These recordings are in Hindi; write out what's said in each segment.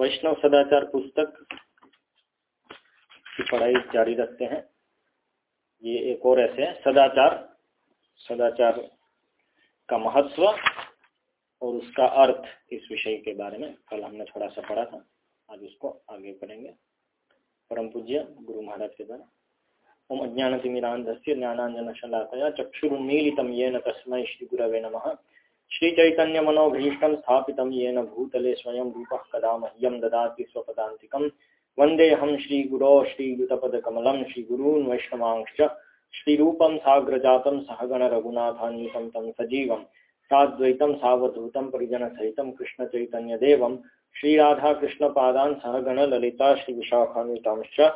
वैष्णव सदाचार पुस्तक की पढ़ाई जारी रखते हैं। ये एक और ऐसे है, सदाचार सदाचार का महत्व और उसका अर्थ इस विषय के बारे में कल हमने थोड़ा सा पढ़ा था। आज उसको आगे पढ़ेंगे। परम पूज्य गुरु महाराज के द्वारा। ओम अज्ञानतिमिरांधस्य ज्ञानांजन शलाकया चक्षुरुन्मीलितं येन तस्मै श्रीगुरवे नमः। श्रीचैतन्यमनोभीष्टं स्थापितं येन भूतले स्वयं रूप कदा मह्यं ददाति स्वपदान्तिकं। वन्देऽहं श्रीगुरो श्रीयुतपदकमलं श्रीगुरून् वैष्णवांश्च। श्रीरूपं साग्रजातं सहगणरघुनाथान्वितं तं सजीवं। साद्वैतं सावधूतं परिजनसहितं कृष्णचैतन्यदेवं। श्रीराधाकृष्णपादान् सहगणललिता श्रीविशाखान्वितांश्च।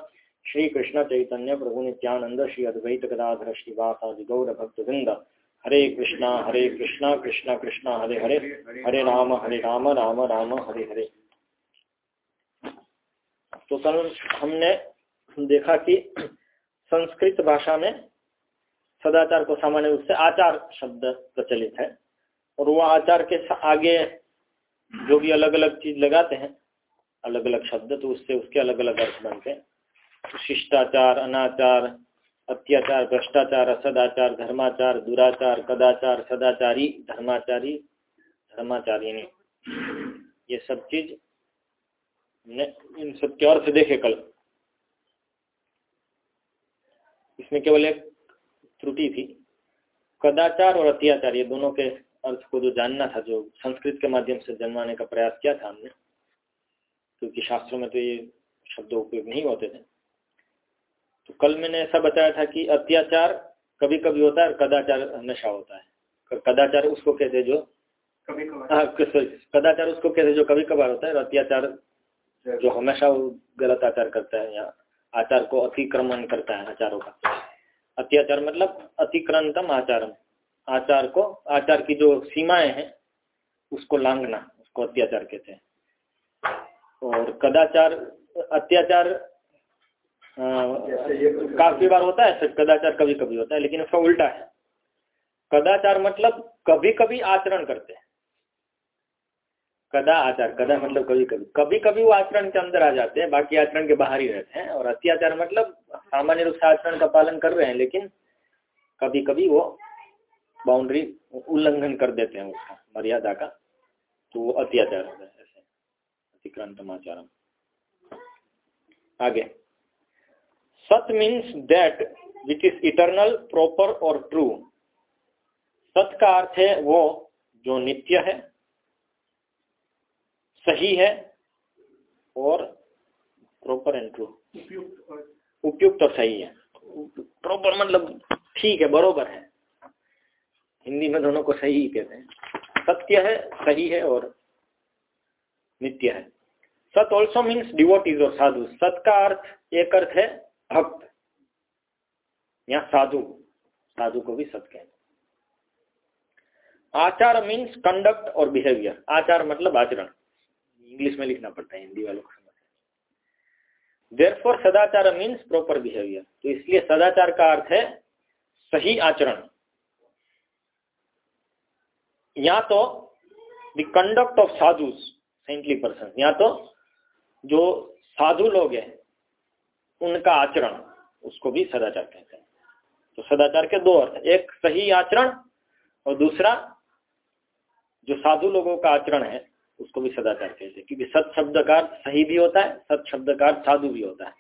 श्रीकृष्णचैतन्य प्रभुनित्यानन्द श्री अद्वैत गदाधर श्रीवासादि गौरभक्तवृन्द हरे कृष्णा हरे कृष्णा कृष्णा कृष्णा, हरे हरे। हरे राम हरे राम राम राम, हरे हरे। तो कल हमने देखा कि संस्कृत भाषा में सदाचार को सामान्य रूप से आचार शब्द प्रचलित है और वह आचार के आगे जो भी अलग अलग चीज़ लगाते हैं अलग अलग शब्द तो उससे उसके अलग अलग अर्थ बनते हैं। शिष्टाचार, अनाचार अत्याचार, भ्रष्टाचार, असदाचार, धर्माचार, दुराचार, कदाचार, सदाचारी, धर्माचारी, धर्माचारिणी। ये सब चीज़ ने इन सब के अर्थ देखे कल। इसमें केवल एक त्रुटि थी। कदाचार और अत्याचार, ये दोनों के अर्थ को जो जानना था, जो संस्कृत के माध्यम से जन्माने का प्रयास किया था हमने, क्योंकि शास्त्रों में तो ये शब्द उपयोग नहीं होते थे। तो कल मैंने ऐसा बताया था कि अत्याचार कभी कभी होता है और कदाचार हमेशा होता है। कदाचार उसको कहते जो कभी हाँ, कदाचार उसको कहते जो कभी कभार होता है और अत्याचार जो हमेशा वो गलत आचार करता है या आचार को अतिक्रमण करता है आचारों का। अत्याचार मतलब अतिक्रमतम आचार आचार को आचार की जो सीमाएँ हैं उसको लांघना उसको अत्याचार कहते हैं। और कदाचार अत्याचार काफ़ी बार होता है कदाचार कभी कभी होता है, लेकिन उसका उल्टा है। कदाचार मतलब कभी कभी आचरण करते हैं। कदा आचार, कदा मतलब कभी कभी कभी कभी वो आचरण के अंदर आ जाते हैं, बाकी आचरण के बाहर ही रहते हैं, और अत्याचार मतलब सामान्य रूप से आचरण का पालन कर रहे हैं, लेकिन कभी कभी वो बाउंड्री उल्लंघन कर देते हैं उसका, मर्यादा का तो वो अत्याचार होता है, ऐसे। अतिक्रांतम आचारम। आगे। सत means that which is eternal proper और ट्रू सत का अर्थ है वो जो नित्य है सही है और प्रॉपर एंड ट्रू उपयुक्त और सही है प्रॉपर मतलब ठीक है बरोबर है। हिंदी में दोनों को सही ही कहते हैं। सत्य है सही है और नित्य है। सत ऑल्सो मीन्स डिवोटीज और साधु सत का अर्थ एक अर्थ है भक्त या साधु साधु को भी सत कहते आचार मीन्स कंडक्ट और बिहेवियर आचार मतलब आचरण। इंग्लिश में लिखना पड़ता है, हिंदी वालों को समझ देर फॉर सदाचार मीन्स प्रॉपर बिहेवियर तो इसलिए सदाचार का अर्थ है सही आचरण। या तो the conduct of sadhu saintly person या तो जो साधु लोग हैं उनका आचरण उसको भी सदाचार कहते हैं। तो सदाचार के दो अर्थ एक सही आचरण और दूसरा जो साधु लोगों का आचरण है उसको भी सदाचार कहते हैं। क्योंकि सत शब्द का सही भी होता है सत शब्द का साधु भी होता है।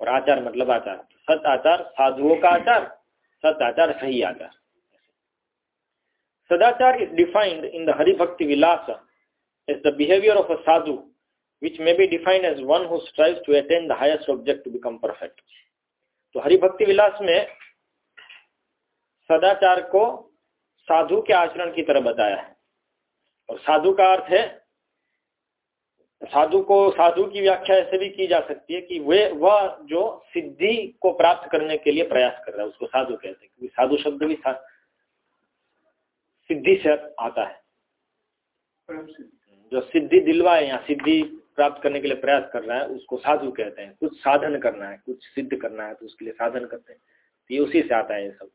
और आचार मतलब आचार। सत आचार साधुओं का आचार सत आचार सही आचार। सदाचार defined in the Hari Bhakti Vilasa as the behavior of a sadhu, which may be defined as one who strives to attain the highest object to become perfect. तो हरि भक्ति विलास में सदाचार को साधु के आचरण की तरह बताया है। और साधु का अर्थ है साधु को साधु की व्याख्या ऐसे भी की जा सकती है कि वे वह जो सिद्धि को प्राप्त करने के लिए प्रयास कर रहा है उसको साधु कहते हैं। क्योंकि साधु शब्द भी सिद्धि से आता है। जो सिद्धि दिलवाए या सिद्धि प्राप्त करने के लिए प्रयास कर रहा है, उसको साधु कहते हैं। कुछ साधन करना है, कुछ सिद्ध करना है तो उसके लिए साधन करते हैं। तो ये उसी से आता है ये सब।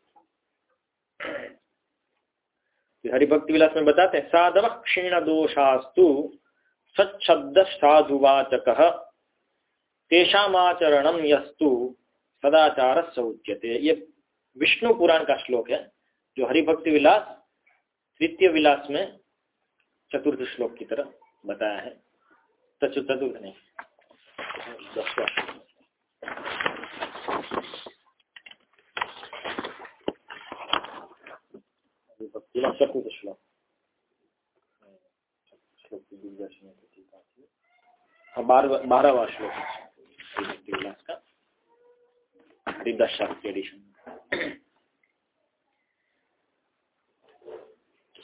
हरिभक्ति विलास में बताते हैं, साधव क्षीण दोषास्तु सच्छब्द साधुवाचक तेषाचरण यस्तु सदाचार सौच्यते ये विष्णु पुराण का श्लोक है, जो हरिभक्ति विलास तृतीय विलास में चतुर्थ श्लोक की तरह बताया है। नहीं दसवा चतुर्थ श्लोक हाँ बारहवा श्लोक। एडिशन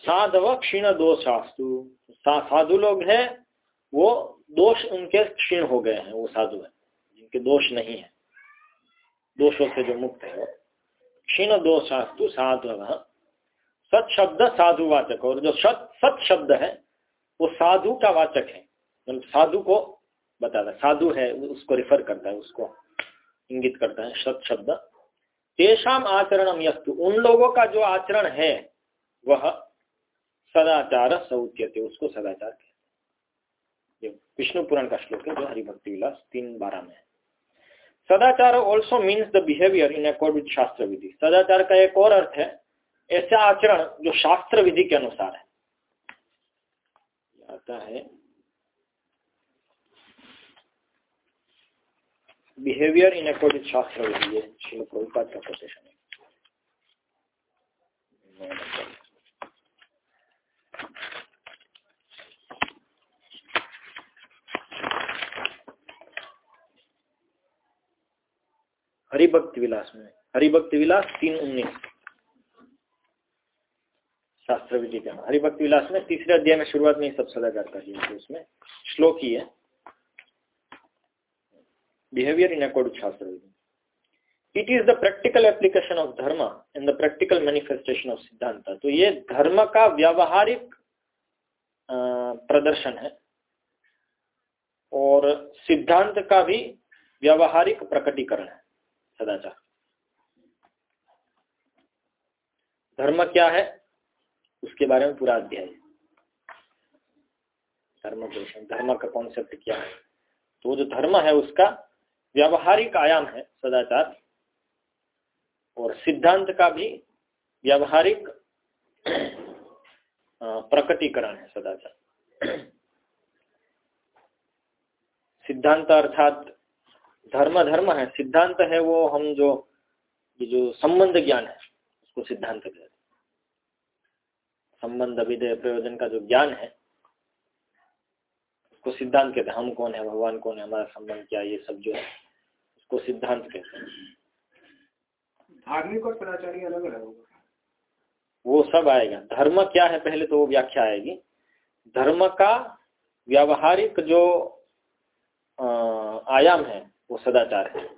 साधव क्षीण दोषास्तु साधु लोग हैं, वो दोष उनके क्षीण हो गए हैं, वो साधु है, जिनके दोष नहीं है। दोषों से जो मुक्त है वो। क्षीण दोषास्तु साधु सत शब्द साधु वाचक, और जो सत सत शब्द है, वो साधु का वाचक है। मतलब साधु को बताता साधु है, उसको रिफर करता है, उसको इंगित करता है, सत शब्द। तेषाम आचरणम यस्तु। उन लोगों का जो आचरण है, वह सदाचार सौच्यते, उसको सदाचार कहते हैं विष्णु पुराण का श्लोक है, जो हरिभक्ति विलास तीन बारह में है। Sadachar also means the behaviour in accord with shastra vidhi. सदाचार का एक और अर्थ है, ऐसा आचरण जो शास्त्र विधि के अनुसार है। आता है बिहेवियर इन अकॉर्ड विद शास्त्र विधि है प्रभुपाद का कोटेशन है। हरिभक्ति विलास में। हरिभक्त विलास तीन उन्नीस। शास्त्र विधि का हरिभक्ति विलास में तीसरे अध्याय में शुरुआत में सब सदाचार का ही तो उसमें श्लोक ही है। Behaviour in accord shastra vidhi it is the practical application of dharma in the practical manifestation of siddhanta तो ये धर्म का व्यावहारिक प्रदर्शन है। और सिद्धांत का भी व्यावहारिक प्रकटीकरण है। सदाचार धर्म क्या है, उसके बारे में पूरा अध्याय। धर्म धर्म का कॉन्सेप्ट क्या है? तो जो धर्म है, उसका व्यावहारिक आयाम है सदाचार, और सिद्धांत का भी व्यावहारिक प्रकटीकरण है सदाचार। सिद्धांत अर्थात धर्म धर्म है सिद्धांत है वो हम जो ये जो संबंध ज्ञान है उसको सिद्धांत कहते हैं। संबंध विधेय प्रयोजन का जो ज्ञान है उसको सिद्धांत कहते हैं। हम कौन है भगवान कौन है हमारा संबंध क्या ये सब जो है उसको सिद्धांत कहते हैं। धार्मिक और सदाचारी अलग अलग होगा। वो सब आएगा। धर्म क्या है पहले तो वो व्याख्या आएगी। धर्म का व्यावहारिक जो आयाम है वो सदाचार है।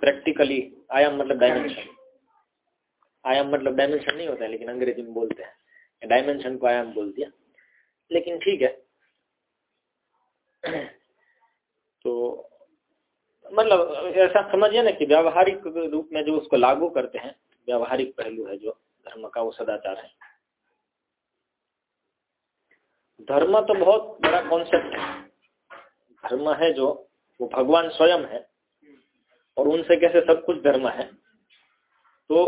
प्रैक्टिकली आयाम मतलब डायमेंशन आयाम मतलब डायमेंशन नहीं होता है, लेकिन अंग्रेज़ी में बोलते हैं। डायमेंशन को आयाम बोल दिया। लेकिन ठीक है। तो मतलब ऐसा समझिए ना कि व्यावहारिक रूप में जो उसको लागू करते हैं, व्यावहारिक पहलू है जो, धर्म का वो सदाचार है। धर्म तो बहुत बड़ा कॉन्सेप्ट है। धर्म है जो वो भगवान स्वयं है और उनसे कैसे सब कुछ धर्म है। तो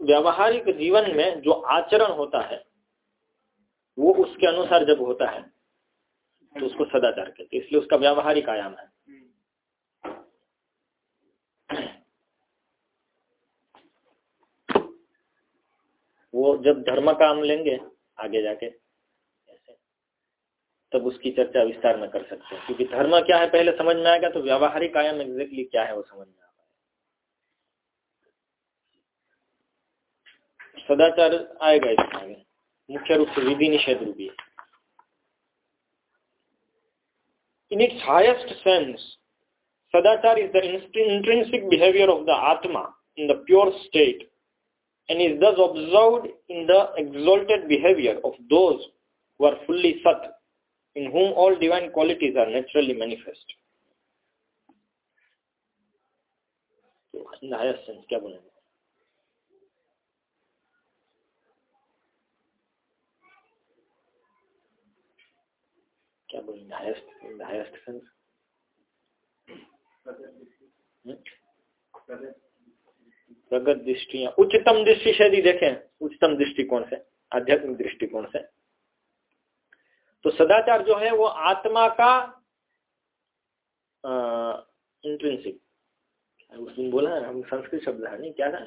व्यावहारिक जीवन में जो आचरण होता है, वो उसके अनुसार जब होता है तो उसको सदाचार कहते इसलिए उसका व्यावहारिक आयाम है। वो जब धर्म का हम लेंगे, आगे जाके तब उसकी चर्चा विस्तार में कर सकते हैं। क्योंकि धर्म क्या है पहले समझ में आएगा तो व्यावहारिक आयाम एग्जैक्टली क्या है वो समझ में आएगा। सदाचार आएगा इसमें आगे। मुख्य रूप से विधि निषेध रूपी in its highest sense sadachar is the intrinsic behaviour of the atma in the pure state and is thus observed in the exalted behavior of those who fully sat, in whom all divine qualities are naturally manifest. Sense, क्या बोलेंगे? सेंस प्रगत दृष्टियाँ। उच्चतम दृष्टि से यदि देखें। उच्चतम दृष्टिकोण से आध्यात्मिक दृष्टिकोण से। तो सदाचार जो है वो आत्मा का इंट्रेंसिक उस दिन बोला हम संस्कृत शब्द है नहीं क्या था?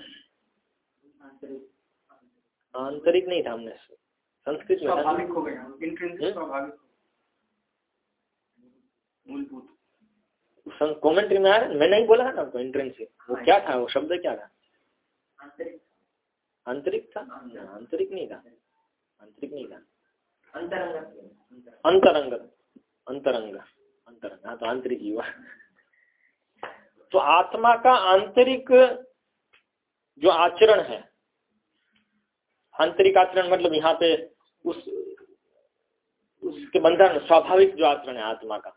आंतरिक नहीं था हमने। संस्कृत में स्वाभाविक हो गया। मूलभूत। कमेंट्री में आ रहा मैं नहीं बोला था ना आपको इंट्रेंसिक वो क्या था? वो शब्द क्या था? आंतरिक था। आंतरिक नहीं था। आंतरिक नहीं था। अंतरंग अंतरंग अंतरंग। हाँ तो आंतरिक हुआ। तो आत्मा का आंतरिक जो आचरण है, आंतरिक आचरण मतलब यहाँ पे उस, उसके बंधन, स्वाभाविक जो आचरण है आत्मा का,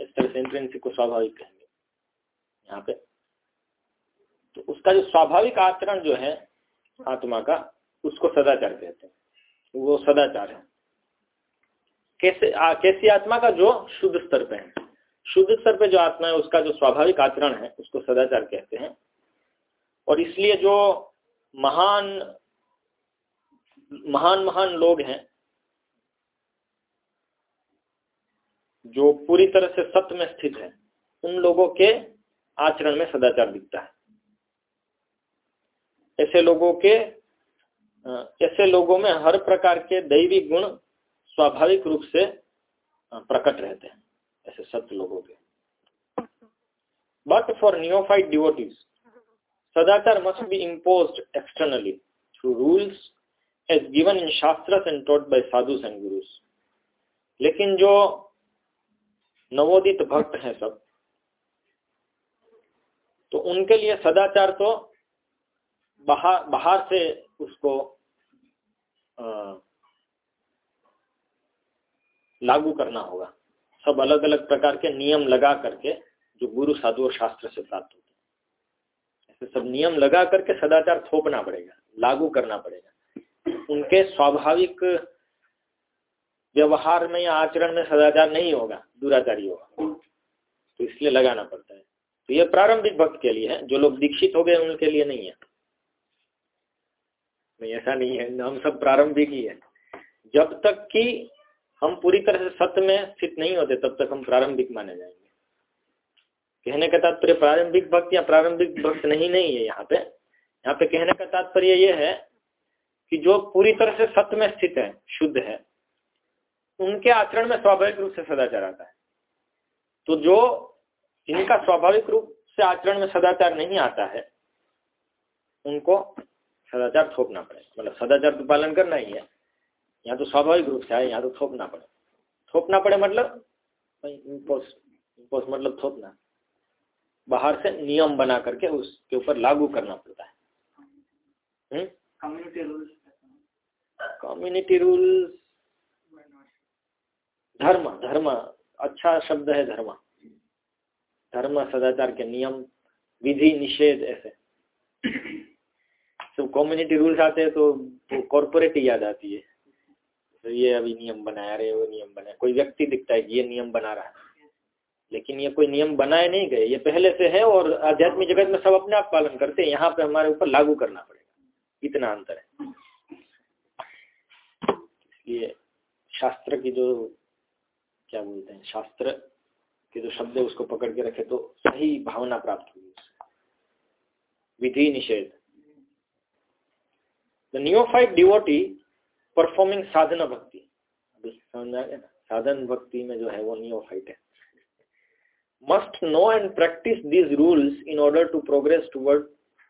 इस तरह से इंट्रेंसिक को स्वाभाविक कहेंगे। यहाँ पे तो उसका जो स्वाभाविक आचरण जो है आत्मा का, उसको सदाचार कहते हैं। वो सदाचार है। कैसे आ, कैसी आत्मा का जो शुद्ध स्तर पे है। शुद्ध स्तर पे जो आत्मा है उसका जो स्वाभाविक आचरण है उसको सदाचार कहते हैं। और इसलिए जो महान महान महान लोग हैं जो पूरी तरह से सत्य में स्थित है उन लोगों के आचरण में सदाचार दिखता है। ऐसे लोगों के ऐसे लोगों में हर प्रकार के दैवी गुण स्वाभाविक रूप से प्रकट रहते हैं ऐसे सत्य लोगों के। But for neophyte devotees sadachar must be impose externally through rules as given in shastra and taught by sadhu and gurus लेकिन जो नवोदित भक्त हैं सब तो उनके लिए सदाचार तो बाहर बाहर से उसको आ, लागू करना होगा। सब अलग अलग प्रकार के नियम लगा करके जो गुरु, साधु और शास्त्र से प्राप्त होते हैं। ऐसे सब नियम लगा करके सदाचार थोपना पड़ेगा, लागू करना पड़ेगा। उनके स्वाभाविक व्यवहार में या आचरण में सदाचार नहीं होगा, दुराचारी होगा। तो इसलिए लगाना पड़ता है। तो ये प्रारंभिक भक्त के लिए है, जो लोग दीक्षित हो गए उनके लिए नहीं है। नहीं, ऐसा नहीं है। हम सब प्रारंभिक ही है। जब तक कि हम पूरी तरह से सत्य में स्थित नहीं होते, तब तक हम प्रारंभिक माने जाएँगे। कहने का तात्पर्य प्रारंभिक भक्त या प्रारंभिक भक्त नहीं नहीं है यहाँ पे। यहाँ पे कहने का तात्पर्य ये है कि जो पूरी तरह से सत्य में स्थित है, शुद्ध है, उनके आचरण में स्वाभाविक रूप से सदाचार आता है। तो जो जिनका स्वाभाविक रूप से आचरण में सदाचार नहीं आता है, उनको सदाचार थोपना पड़ेगा। मतलब सदाचार तो पालन करना ही है। यहाँ तो स्वाभाविक रूप से आए यहाँ तो थोपना पड़े। थोपना पड़े मतलब? इम्पोज मतलब थोपना। बाहर से नियम बना करके उसके ऊपर लागू करना पड़ता है। कम्युनिटी रूल्स कम्युनिटी रूल्स धर्म धर्म। अच्छा शब्द है धर्म। धर्म सदाचार के नियम विधि निषेध ऐसे। सब कम्युनिटी रूल्स आते हैं तो कॉरपोरेट ही याद आती है। तो ये अभी नियम बनाया रहे वो नियम बनाया। कोई व्यक्ति दिखता है कि ये नियम बना रहा है। लेकिन ये कोई नियम बनाए नहीं गए। ये पहले से है और आध्यात्मिक जगत में सब अपने आप पालन करते हैं। यहाँ पे हमारे ऊपर लागू करना पड़ेगा। इतना अंतर है। इसलिए शास्त्र की जो, क्या बोलते हैं, शास्त्र के जो शब्द है, उसको पकड़ के रखे तो सही भावना प्राप्त हुई उससे। विधि निषेध। The neophyte devotee performing sadhana bhakti अभी समझ आ गया ना? साधन भक्ति में जो है वो न्योफाइट है must know and practise these rules in order to progress toward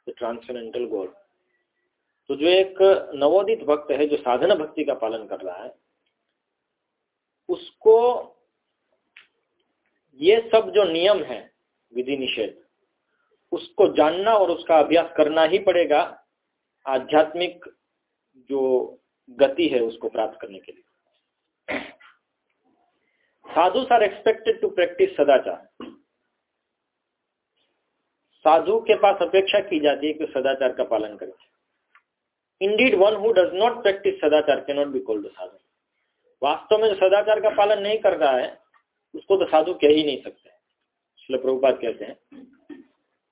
the transcendental goal तो जो एक नवोदित भक्त है, जो साधना भक्ति का पालन कर रहा है, उसको ये सब जो नियम है, विधि निषेध, उसको जानना और उसका अभ्यास करना ही पड़ेगा। आध्यात्मिक जो गति है उसको प्राप्त करने के लिए। Sadhu are expected to practise sadachar. साधु के पास अपेक्षा की जाती है कि सदाचार का पालन करें। Indeed one who does not practise sadachar cannot be called sadhu. वास्तव में जो सदाचार का पालन नहीं कर रहा है, उसको तो साधु कह ही नहीं सकते। शिल प्रभुपात कहते हैं।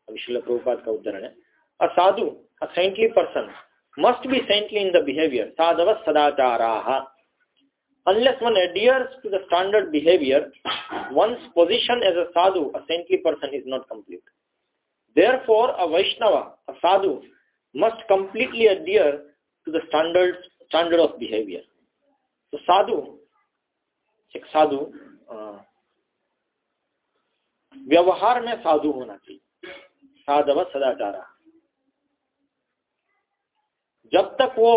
अभी शिल प्रभुपात का उदाहरण है। A sadhu a saintly person must be saintly in the behaviour साधव सदाचारा unless one adheres to the standard behavior, one's position as a sadhu, a saintly person, is not complete. Therefore, a Vaishnava, a sadhu, must completely adhere to the standard standard of behavior. तो साधु एक साधु व्यवहार में साधु होना चाहिए साधव सदाचारा जब तक वो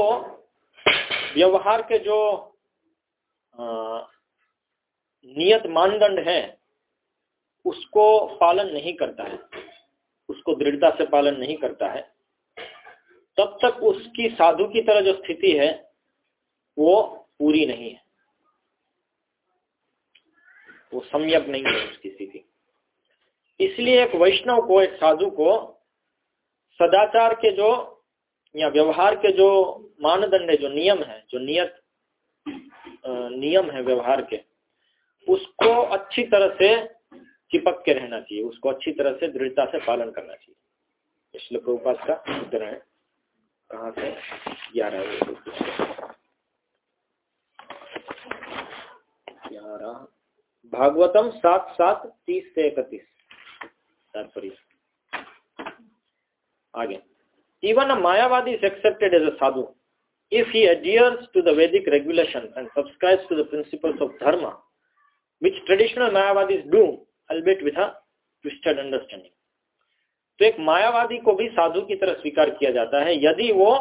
व्यवहार के जो नियत मानदंड है, उसको पालन नहीं करता है, उसको दृढ़ता से पालन नहीं करता है, तब तक उसकी साधु की तरह जो स्थिति है, वो पूरी नहीं है। वो सम्यक नहीं है उसकी स्थिति। इसलिए एक वैष्णव को, एक साधु को सदाचार के जो या व्यवहार के जो मानदंड है, जो नियम है, जो नियत नियम है व्यवहार के, उसको अच्छी तरह से चिपक के रहना चाहिए, उसको अच्छी तरह से दृढ़ता से पालन करना चाहिए। इसलिए प्रभुपात का उत्तर है, कहा से? ग्यारह ग्यारह। भागवतम सात सात तीस से इकतीस। तात्पर्य। आगे। Even a Mayavadi is accepted as a sadhu if he adheres to the Vedic regulations and subscribes to the principles of dharma, which traditional Mayavadis do, albeit with a twisted understanding. तो एक मायावादी को भी साधु की तरह स्वीकार किया जाता है यदि वो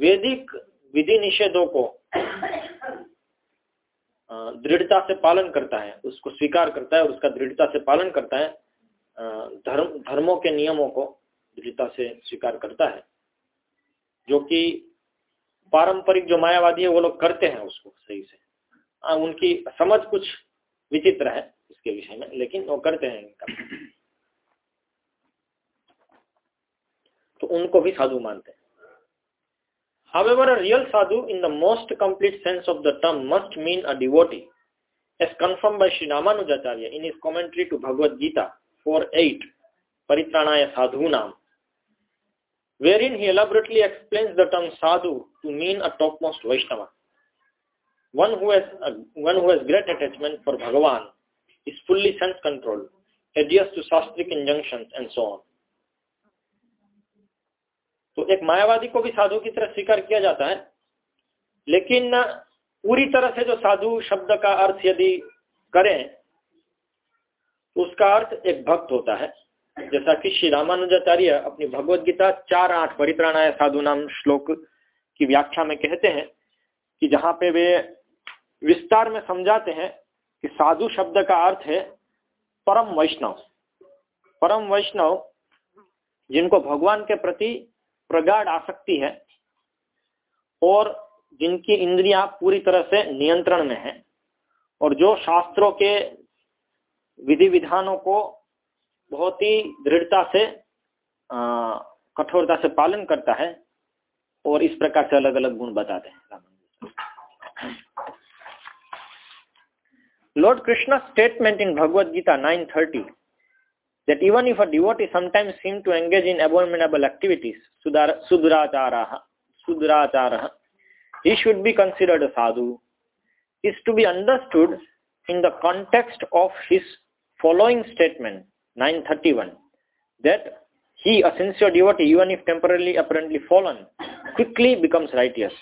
वैदिक विधि निषेधों को दृढ़ता से पालन करता है उसको स्वीकार करता है और उसका दृढ़ता से पालन करता है धर्म धर्मों के नियमों को दृढ़ता से स्वीकार करता है जो कि पारंपरिक जो मायावादी है वो लोग करते हैं उसको सही से आ, उनकी समझ कुछ विचित्र है इसके विषय में लेकिन वो करते हैं इनका तो उनको भी साधु मानते हैं However, a real sadhu in the most complete sense of the term must mean a devotee, as confirmed by Sri Ramanujacharya in his commentary to Bhagavad Gita 4.8, Paritranaya Sadhunam, wherein he elaborately explains the term sadhu to mean a topmost Vaishnava, one who has, a, one who has great attachment for Bhagavan, is fully sense-controlled, adheres to shastric injunctions and so on. तो एक मायावादी को भी साधु की तरह स्वीकार किया जाता है लेकिन पूरी तरह से जो साधु शब्द का अर्थ यदि करें तो उसका अर्थ एक भक्त होता है जैसा कि श्री रामानुजाचार्य अपनी भगवत गीता चार आठ परित्राणाय साधु नाम श्लोक की व्याख्या में कहते हैं कि जहाँ पे वे विस्तार में समझाते हैं कि साधु शब्द का अर्थ है परम वैष्णव। परम वैष्णव जिनको भगवान के प्रति प्रगाढ़ आसक्ति है और जिनकी इंद्रियाँ पूरी तरह से नियंत्रण में है और जो शास्त्रों के विधि विधानों को बहुत ही दृढ़ता से कठोरता से पालन करता है और इस प्रकार से अलग अलग गुण बताते हैं। Lord Krishna statement in Bhagavad Gita 9:30 thirty that even if a devotee sometimes seem to engage in abominable activities सुदुराचार सुदुराचार he should be considered sadhu is to be understood in the context of his following statement 931, that he, a sincere devotee, even if temporarily apparently fallen, quickly becomes righteous,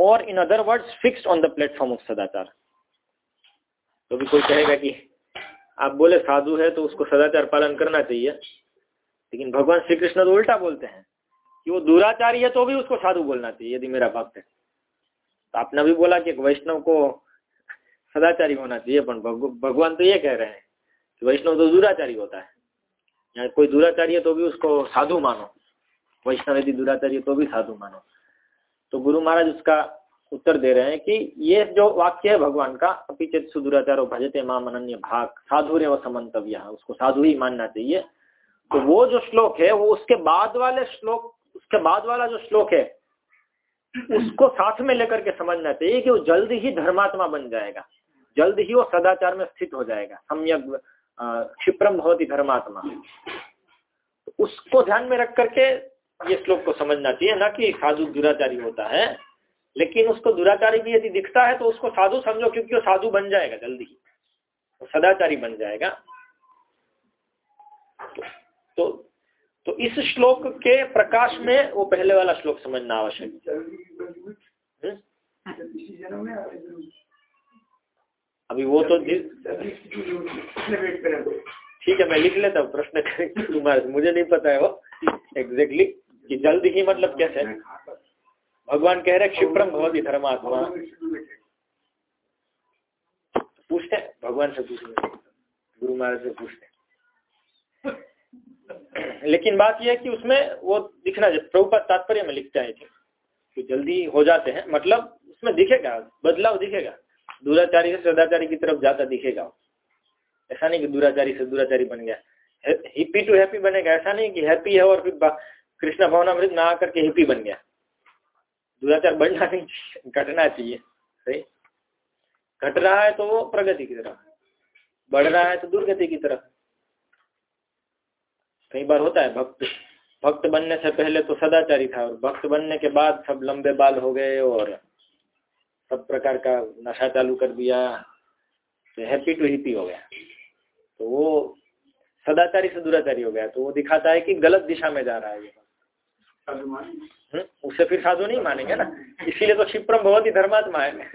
or in other words, fixed on the platform of sadachar. तो भी कोई कहेगा कि आप बोले साधु है तो उसको सदाचार पालन करना चाहिए लेकिन भगवान श्री कृष्ण तो उल्टा बोलते हैं कि वो दुराचारी है तो भी उसको साधु बोलना चाहिए यदि मेरा भक्त है तो आपने भी बोला कि वैष्णव को सदाचारी होना चाहिए पर भगवान तो ये कह रहे हैं वैष्णव तो दुराचारी होता है। या कोई दुराचारी है तो भी उसको साधु मानो। वैष्णव यदि दुराचारी है तो भी साधु मानो। तो गुरु महाराज उसका उत्तर दे रहे हैं कि ये जो वाक्य है भगवान का अपिचेत सुदुराचारो भजते माम अनन्य भाग साधुर्य व समन्तव्य, उसको साधु ही मानना चाहिए। तो वो जो श्लोक है, वो उसके बाद वाले श्लोक, उसके बाद वाला जो श्लोक है, उसको साथ में लेकर के समझना चाहिए कि वो जल्द ही धर्मात्मा बन जाएगा। जल्द ही वो सदाचार में स्थित हो जाएगा। सम्यक क्षिप्रम बहुत ही धर्मात्मा। तो उसको ध्यान में रख करके ये श्लोक को समझना चाहिए ना कि साधु दुराचारी होता है लेकिन उसको दुराचारी भी यदि दिखता है तो उसको साधु समझो क्योंकि वो साधु बन जाएगा जल्दी। वो सदाचारी बन जाएगा। तो तो इस श्लोक के प्रकाश में वो पहले वाला श्लोक समझना आवश्यक। हम्म? अभी वो तो ठीक है, मैं लिख लेता हूँ, प्रश्न तुम्हारे मुझे नहीं पता है वो एग्जैक्टली कि जल्द ही मतलब कैसे। भगवान कह रहे क्षिप्रम ही धर्मात्मा। पूछते भगवान से पूछते गुरु महाराज से पूछते लेकिन बात यह है कि उसमें वो दिखना प्रभुपात तात्पर्य में लिखते हैं कि जल्दी हो जाते हैं मतलब उसमें दिखेगा, बदलाव दिखेगा। दुराचारी से सदाचारी की तरफ़ जाता दिखेगा। ऐसा नहीं कि दुराचारी से दुराचारी बन गया। हिप्पी टू हैप्पी बनेगा। ऐसा नहीं कि हैप्पी है और फिर कृष्ण भवनामृत ना आकर के हिप्पी बन गया। दुराचार बढ़ना नहीं घटना चाहिए। सही? घट रहा है तो वो प्रगति की तरफ़। बढ़ रहा है तो दुर्गति की तरफ़। कई बार होता है भक्त। भक्त बनने से पहले तो सदाचारी था और भक्त बनने के बाद सब लंबे बाल हो गए और सब प्रकार का नशा चालू कर दिया तो हैप्पी टू हिप्पी हो गया। तो वो सदाचारी से दुराचारी हो गया। तो वो दिखाता है कि गलत दिशा में जा रहा है ये। हम्म, उसे फिर साधु नहीं मानेंगे ना। इसीलिए तो क्षिप्रम बहुत ही धर्मात्मा है।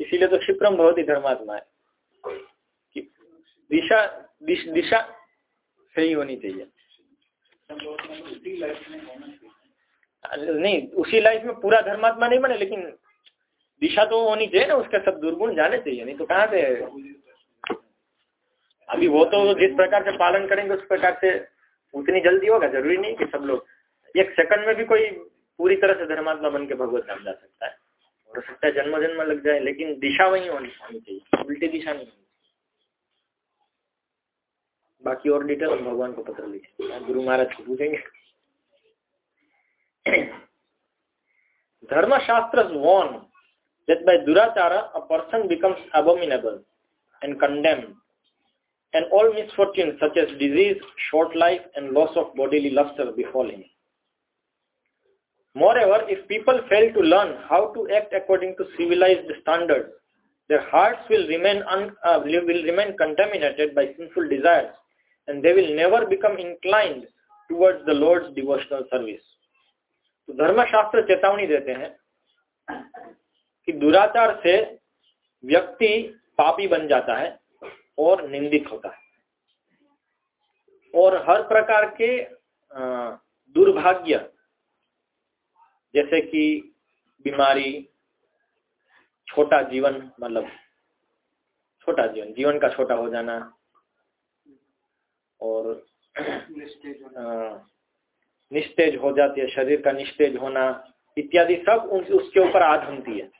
इसीलिए तो क्षिप्रम बहुत ही धर्मात्मा है। कि दिशा दिश, दिशा सही होनी चाहिए। नहीं, उसी लाइफ में पूरा धर्मात्मा नहीं बने, लेकिन दिशा तो होनी चाहिए ना, उसका सब दुर्गुण जाने चाहिए, नहीं तो कहाँ से? अभी वो तो जिस प्रकार से पालन करेंगे, उस प्रकार से उतनी जल्दी होगा, ज़रूरी नहीं कि सब लोग, एक सेकंड में भी कोई पूरी तरह से धर्मात्मा बन के भगवत धाम जा सकता है। हो सकता है जन्म जन्म लग जाए, लेकिन दिशा वही होनी होनी चाहिए, उल्टी दिशा नहीं होनी बाकी और डिटेल हम भगवान को पत्र लिखे गुरु महाराज को पूछेंगे। Dharma Shastras warn that by durachara a person becomes abominable and condemned, and all misfortunes such as disease, short life, and loss of bodily luster befall him. Moreover, if people fail to learn how to act according to civilized standards, their hearts will remain, un, uh, will remain contaminated by sinful desires, and they will never become inclined towards the Lord's devotional service. तो धर्मशास्त्र चेतावनी देते हैं कि दुराचार से व्यक्ति पापी बन जाता है और निंदित होता है। और हर प्रकार के दुर्भाग्य जैसे कि बीमारी छोटा जीवन मतलब छोटा जीवन जीवन का छोटा हो जाना और निस्तेज हो जाती है, शरीर का निस्तेज होना, इत्यादि सब उसके ऊपर आध होती है,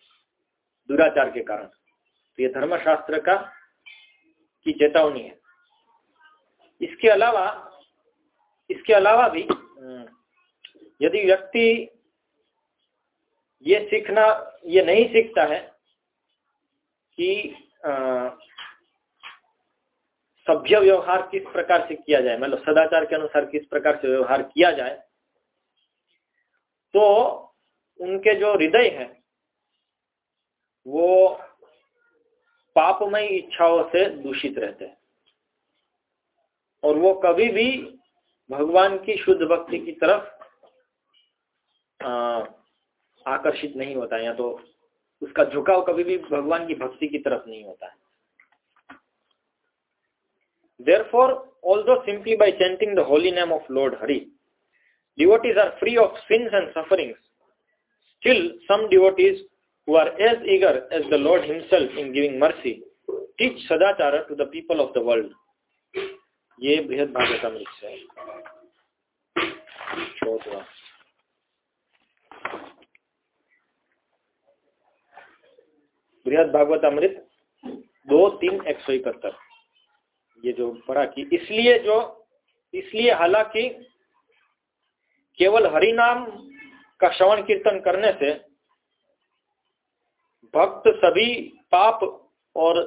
दुराचार के कारण। तो ये धर्मशास्त्र का, की चेतावनी है। इसके अलावा इसके अलावा भी यदि व्यक्ति ये सीखना, ये नहीं सीखता है कि सभ्य व्यवहार किस प्रकार से किया जाए? मतलब सदाचार के अनुसार किस प्रकार से व्यवहार किया जाए? तो उनके जो हृदय है वो पापमय इच्छाओं से दूषित रहते हैं। और वो कभी भी भगवान की शुद्ध भक्ति की तरफ़ आ, आकर्षित नहीं होता है या तो उसका झुकाव कभी भी भगवान की भक्ति की तरफ़ नहीं होता है। Therefore, although simply by chanting the holy name of Lord Hari, devotees are free of sins and sufferings, still some devotees who are as eager as the Lord himself in giving mercy, teach Sadachara to the people of the world. ये बृहद भागवतामृत से चौथवा बृहद भागवतामृत दो तीन एक सौ इकहत्तर ये जो पढ़ा कि इसलिए जो, इसलिए हालाँकि केवल हरि नाम का श्रवण कीर्तन करने से भक्त सभी पाप और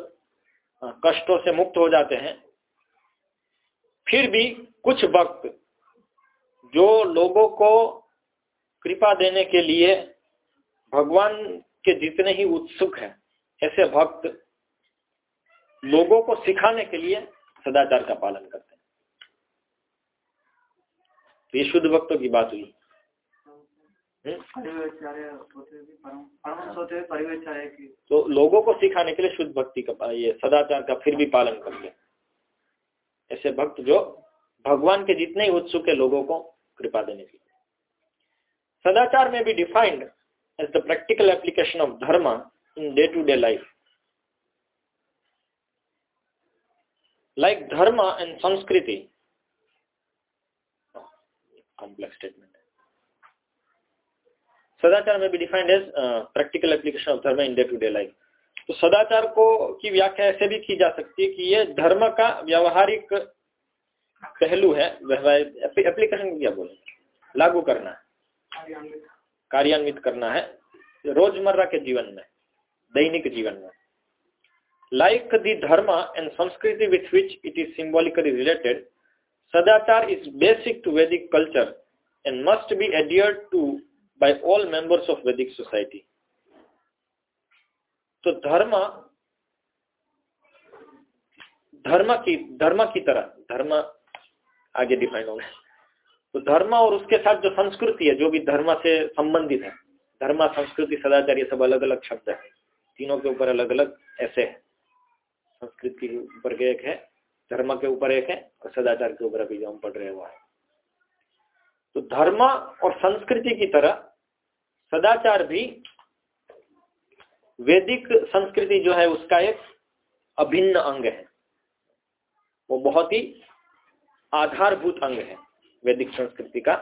कष्टों से मुक्त हो जाते हैं। फिर भी कुछ भक्त जो लोगों को कृपा देने के लिए भगवान के जितने ही उत्सुक हैं, ऐसे भक्त लोगों को सिखाने के लिए सदाचार का पालन करते हैं। तो ये शुद्ध भक्तों की बात हुई। तो लोगों को सिखाने के लिए शुद्ध भक्ति का ये सदाचार का फिर भी पालन करते ऐसे भक्त जो भगवान के जितने ही उत्सुक है लोगों को कृपा देने के लिए। सदाचार में भी defined as the practical application of dharma in day to day life like dharma and sanskriti complex statement सदाचार में भी defined as practical application of dharma in day to day life तो सदाचार को की व्याख्या ऐसे भी की जा सकती है कि ये धर्म का व्यवहारिक पहलू है एप्लीकेशन क्या बोले? लागू करना है। कार्यान्वित करना है। रोज़मर्रा के जीवन में दैनिक जीवन में। Like the dharma and sanskriti with which it is symbolically related sadachar is basic to Vedic culture and must be adhere to by all members of Vedic society. तो धर्म धर्म की धर्म की तरह धर्म आगे डिफाइन होगा। तो धर्म और उसके साथ जो संस्कृति है, जो भी धर्म से संबंधित है धर्म संस्कृति, सदाचार, ये सब अलग अलग शब्द है। तीनों के ऊपर अलग अलग ऐसे है। संस्कृति के ऊपर एक है, धर्म के ऊपर एक है, और सदाचार के ऊपर अभी जो हम पढ़ रहे हुआ है। तो धर्म और संस्कृति की तरह सदाचार भी वैदिक संस्कृति जो है उसका एक अभिन्न अंग है। वो बहुत ही आधारभूत अंग है वैदिक संस्कृति का।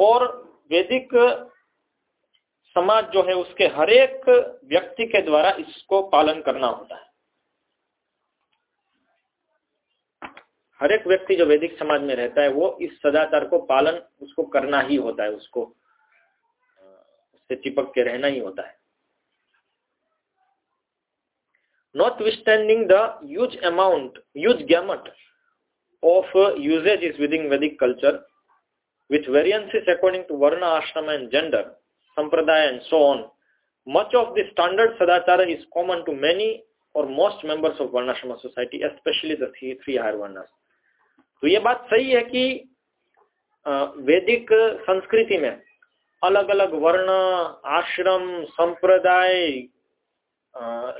और वैदिक समाज जो है उसके हरेक व्यक्ति के द्वारा इसको पालन करना होता है। हर एक व्यक्ति जो वैदिक समाज में रहता है, वो इस सदाचार को पालन उसको करना ही होता है, उसको से चिपक के रहना ही होता है। Notwithstanding the use amount use gamut of usages is within Vedic culture with variances according to varna ashram and gender sampradaya and so on much of the standard sadachar is common to many or most members of varnashram society especially the three higher varnas तो ये बात सही है कि वैदिक संस्कृति में अलग अलग वर्ण, आश्रम, संप्रदाय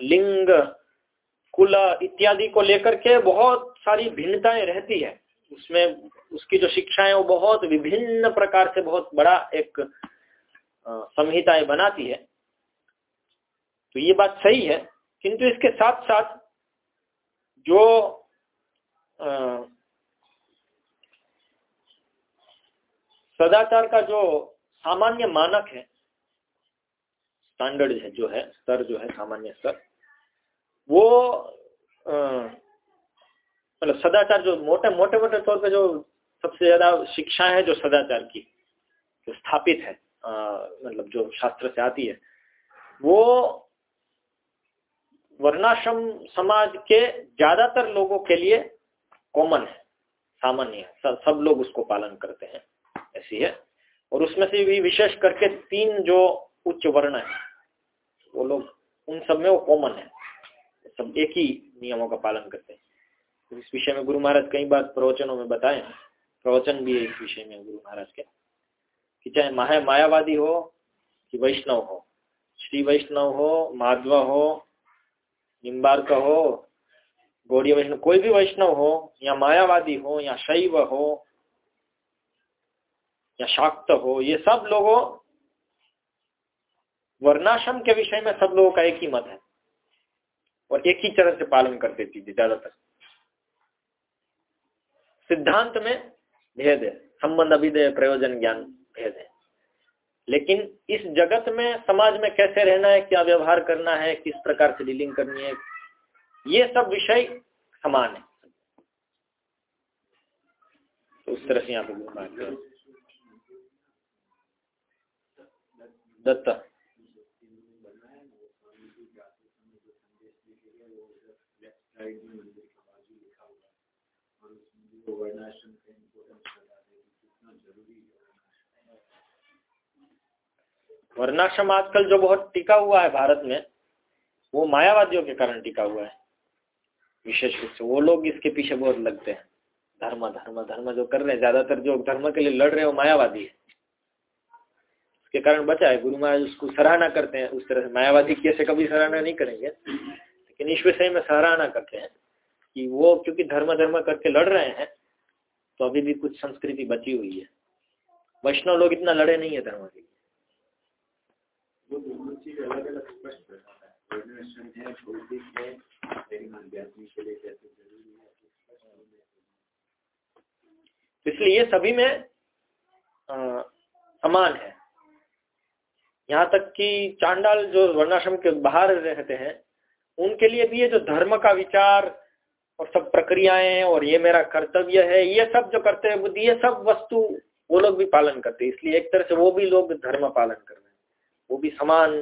लिंग, कुल इत्यादि को लेकर के बहुत सारी भिन्नताएँ रहती है। उसमें उसकी जो शिक्षाएँ वो बहुत विभिन्न प्रकार से बहुत बड़ा एक संहिताएँ बनाती है। तो ये बात सही है, किंतु इसके साथ साथ जो सदाचार का जो सामान्य मानक है स्टैंडर्ड है जो है, स्तर जो है, सामान्य स्तर, वो मतलब सदाचार जो मोटे मोटे मोटे तौर पे जो सबसे ज़्यादा शिक्षा है जो सदाचार की, जो स्थापित है मतलब जो शास्त्र से आती है, वो वर्णाश्रम समाज के ज़्यादातर लोगों के लिए कॉमन है, सामान्य सब लोग उसको पालन करते हैं। ऐसी है। और उसमें से भी विशेष करके तीन जो उच्च वर्ण है, वो लोग, उन सब में वो कॉमन है। सब एक ही नियमों का पालन करते हैं। तो इस विषय में गुरु महाराज कई बार प्रवचनों में बताए, प्रवचन भी है इस विषय में गुरु महाराज के, कि चाहे माया मायावादी हो कि वैष्णव हो, श्री वैष्णव हो, माधव हो, निम्बार्क हो गौड़ी वैष्णव, कोई भी वैष्णव हो, या मायावादी हो, या शैव हो या शाक्त हो, ये सब लोगों, वर्णाश्रम के विषय में सब लोगों का एक ही मत है। और एक ही तरह से पालन करते थे ज़्यादातर। सिद्धांत में भेद है, संबंध अभिदय प्रयोजन ज्ञान भेद है। लेकिन इस जगत में, समाज में कैसे रहना है, क्या व्यवहार करना है, किस प्रकार से डीलिंग करनी है, ये सब विषय समान है। तो उस तरह से यहाँ पे दत्ता। वर्णाश्रम आजकल जो बहुत टिका हुआ है भारत में, वो मायावादियों के कारण टिका हुआ है। विशेष रूप से वो लोग इसके पीछे बहुत लगते हैं। धर्म धर्म धर्म जो कर रहे हैं, ज़्यादातर जो धर्म के लिए लड़ रहे हैं, वो मायावादी है। उसके कारण बचा है। गुरु महाराज उसको सराहना करते हैं। उस तरह से मायावादी कैसे कभी सराहना नहीं करेंगे। लेकिन ईश्वर विषय में सराहना करते हैं कि वो क्योंकि धर्म धर्म करके लड़ रहे हैं तो अभी भी कुछ संस्कृति बची हुई है। वैष्णव लोग इतना लड़े नहीं है धर्म के इसलिए ये सभी में समान है। यहाँ तक कि चांडाल जो वर्णाश्रम के बाहर रहते हैं, उनके लिए भी ये जो धर्म का विचार और सब प्रक्रियाएँ और ये मेरा कर्तव्य है, ये सब जो करते हैं बुद्धि, ये सब वस्तु वो लोग भी पालन करते हैं। इसलिए एक तरह से वो भी लोग धर्म पालन कर रहे हैं। वो भी समान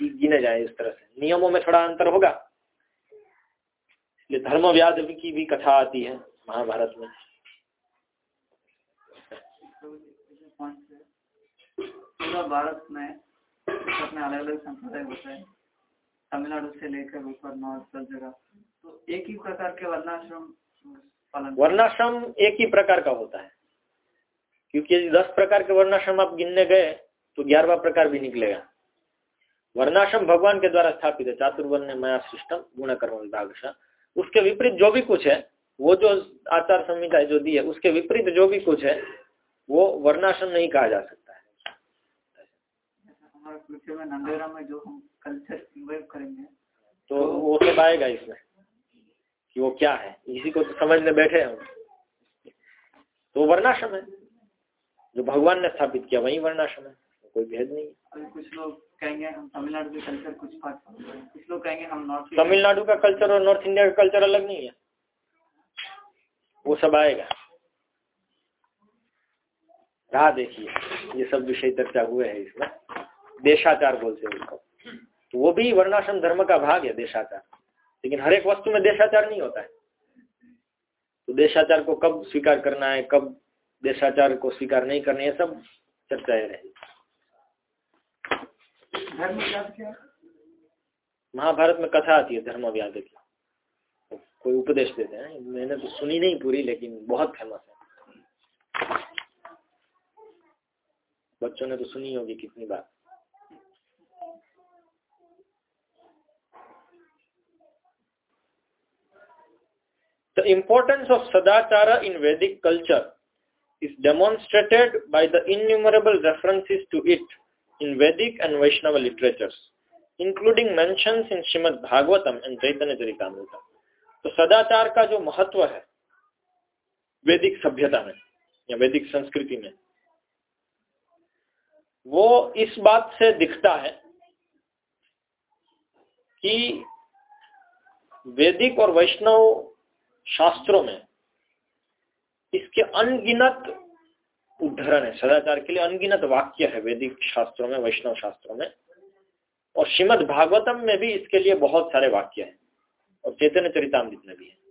ही गिने जाए इस तरह से। नियमों में थोड़ा अंतर होगा। इसलिए धर्म व्याध की भी कथा आती है महाभारत में। भारत में अपने अलग अलग संप्रदाय होते हैं तमिलनाडु से लेकर ऊपर नॉर्थ सब जगह तो एक ही प्रकार के वर्णाश्रम वर्णाश्रम एक ही प्रकार का होता है। क्योंकि यदि दस प्रकार के वर्णाश्रम आप गिनने गए तो ग्यारहवा प्रकार भी निकलेगा। वर्णाश्रम भगवान के द्वारा स्थापित है चातुर्वर्ण मया सिस्टम गुण कर्म विभाग उसके विपरीत जो भी कुछ है, वो जो आचार संहिता जो दी है, उसके विपरीत जो भी कुछ है, वो वर्णाश्रम नहीं कहा जा सकता। फ्यूचर में नंदेरा में जो हम कल्चर इन्वॉल्व करेंगे तो वो सब आएगा इसमें कि वो क्या है। इसी को तो समझने बैठे हम तो वर्णाश्रम है। जो भगवान ने स्थापित किया वही वर्णाश्रम है। कोई भेद नहीं है। कुछ लोग कहेंगे हम तमिलनाडु के कल्चर कुछ कुछ लोग कहेंगे हम नॉर्थ तमिलनाडु का कल्चर और नॉर्थ इंडिया का कल्चर अलग नहीं है। वो सब आएगा। राह देखिए। ये सब विषय चर्चा हुए है इसमें। देशाचार बोलते हैं उसको तो वो भी वर्णाश्रम धर्म का भाग है देशाचार। लेकिन हर एक वस्तु में देशाचार नहीं होता है। तो देशाचार को कब स्वीकार करना है कब देशाचार को स्वीकार नहीं करना है सब चर्चाएँ रही महाभारत में कथा आती है धर्म व्याध की। कोई उपदेश देते हैं। मैंने तो सुनी नहीं पूरी लेकिन बहुत फ़ेमस है। बच्चों ने तो सुनी होगी कितनी बार। The importance of Sadachara in Vedic culture is demonstrated by the innumerable references to it in Vedic and Vaishnava literatures, including mentions in Srimad Bhagavatam and Chaitanya Charitamrita. तो सदाचार का जो महत्व है वैदिक सभ्यता में या वैदिक संस्कृति में वो इस बात से दिखता है कि वैदिक और वैष्णव शास्त्रों में, इसके अनगिनत उद्धरण है। सदाचार के लिए अनगिनत वाक्य है वैदिक शास्त्रों में, वैष्णव शास्त्रों में। और श्रीमद भागवतम में भी इसके लिए बहुत सारे वाक्य हैं। और चैतन्य चरितमृत में भी है।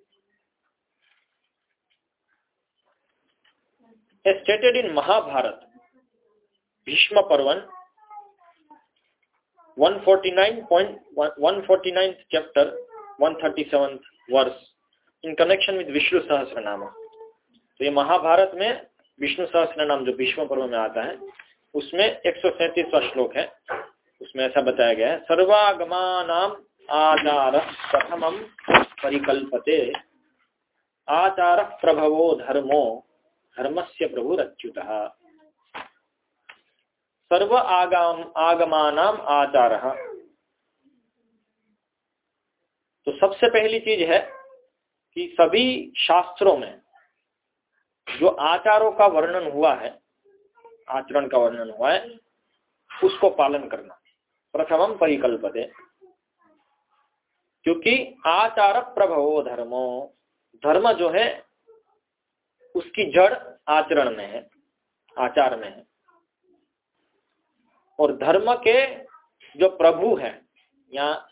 Stated in Mahabharata Bhishma Parvan 149.149 chapter 137 verse in connection with Vishnu सहस्र नाम तो ये महाभारत में विष्णु सहस्र नाम जो भीष्म पर्व में आता है, उसमें एक सौ श्लोक है। उसमें ऐसा बताया गया है सर्वागमा नाम आचार प्रथम परिकल्पते। आचार प्रभवो धर्मो धर्म से प्रभुरच्युत। सर्व आगम आगमान आचार। तो सबसे पहली चीज़ है कि सभी शास्त्रों में जो आचारों का वर्णन हुआ है, आचरण का वर्णन हुआ है, उसको पालन करना। प्रथमम परिकल्पते। क्योंकि आचार प्रभवो धर्मो। धर्म जो है, उसकी जड़ आचरण में है, आचार में है। और धर्म के जो प्रभु है, या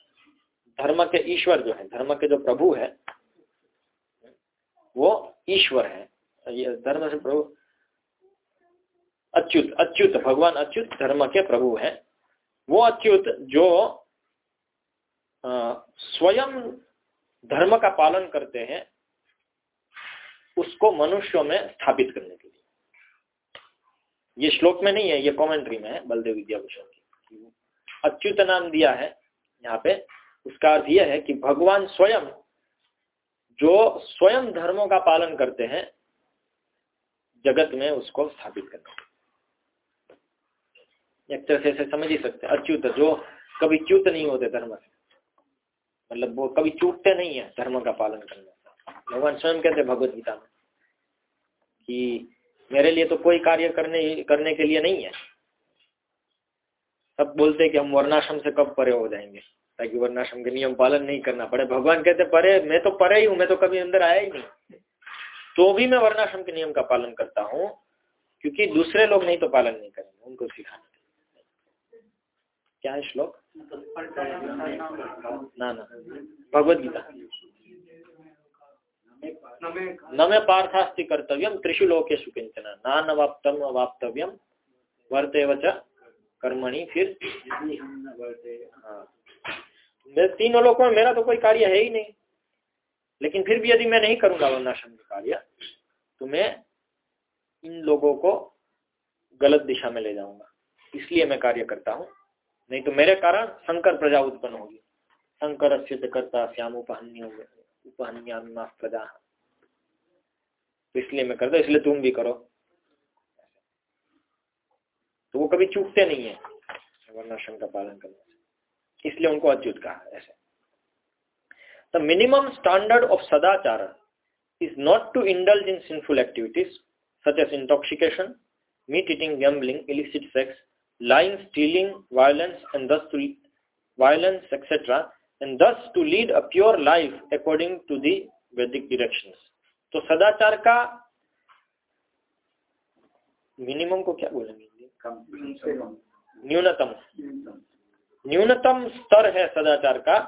धर्म के ईश्वर जो है, धर्म के जो प्रभु है वो ईश्वर है। ये धर्म से प्रभु अच्युत अच्युत, भगवान अच्युत धर्म के प्रभु है। वो अच्युत जो स्वयं धर्म का पालन करते हैं, उसको मनुष्यों में स्थापित करने के लिए। ये श्लोक में नहीं है, ये कॉमेंट्री में है, बलदेव विद्याभूषण की। अच्युत नाम दिया है, यहाँ पे। उसका अर्थ यह है कि भगवान स्वयं जो स्वयं धर्मों का पालन करते हैं, जगत में उसको स्थापित करते एक तरह से समझ ही सकते हैं, अच्युत जो कभी च्युत नहीं होते धर्म से। मतलब वो कभी चूकते नहीं है धर्म का पालन करने भगवान स्वयं कहते भगवत गीता में कि मेरे लिए तो कोई कार्य करने करने के लिए नहीं है। सब बोलते कि हम वर्णाश्रम से कब परे हो जाएँगे। ताकि वर्णाश्रम के नियम पालन नहीं करना पड़े। भगवान कहते परे मैं तो परे ही हूँ मैं तो कभी अंदर आया ही नहीं। तो भी मैं वर्णाश्रम के नियम का पालन करता हूँ क्योंकि दूसरे लोग नहीं तो पालन नहीं करेंगे उनको सिखाना क्या है श्लोक? ना ना। भगवद गीता। न मे पार्थास्ति कर्तव्यम त्रिशु लोकेशु किंचन नान अवाप्तम अवाप्तव्यम वर्ते वच कर्मणि फिर हाँ। तीनों लोगों में, मेरा तो कोई कार्य है ही नहीं। लेकिन फिर भी यदि मैं नहीं करूँगा वर्णाश्रम का कार्य तो मैं इन लोगों को गलत दिशा में ले जाऊँगा। इसलिए मैं कार्य करता हूँ। नहीं तो मेरे कारण शंकर प्रजा उत्पन्न होगी। शंकर सिद्ध करता, श्याम उपहन्य, उपहन्या प्रजा। तो इसलिए मैं करता इसलिए तुम भी करो। तो वो कभी चूकते नहीं है। वर्णाश्रम का पालन करने इसलिए उनको अच्युत कहा ऐसे the minimum standard of sadachar is not to indulge in sinful activities such as intoxication meat eating gambling illicit sex lying, stealing, violence, and thus to violence, etc., and thus to lead a pure life according to the Vedic directions. तो सदाचार का मिनिमम को क्या बोलेंगे न्यूनतम न्यूनतम स्तर है सदाचार का,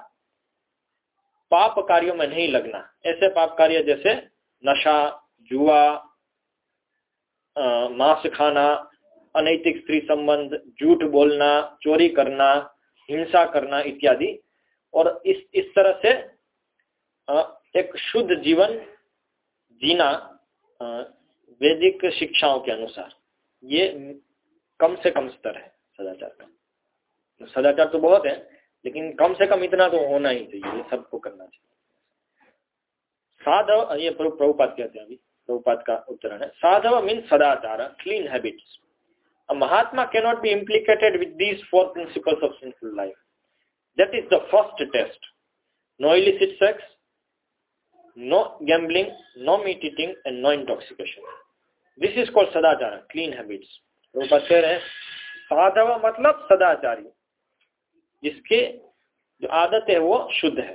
पाप कार्यों में नहीं लगना। ऐसे पाप कार्य जैसे नशा, जुआ मांस खाना, अनैतिक स्त्री संबंध, झूठ बोलना, चोरी करना, हिंसा करना इत्यादि। और इस इस तरह से एक शुद्ध जीवन जीना वैदिक शिक्षाओं के अनुसार, ये कम से कम स्तर है सदाचार का। तो सदाचार तो बहुत है, लेकिन कम से कम इतना तो होना ही चाहिए सबको करना चाहिए। साधव, ये प्रभुपात कहते हैं अभी प्रभुपात का उत्तरण है। साधव mean sadachar clean habits mahatma के not be implicated with these four principles of simple life that is the first test no illicit sex no gambling no meat eating and no intoxication this is called sadachar clean habits Prabhupada कह रहे हैं, साधव मतलब सदाचारी। जिसके जो आदत है वो शुद्ध है।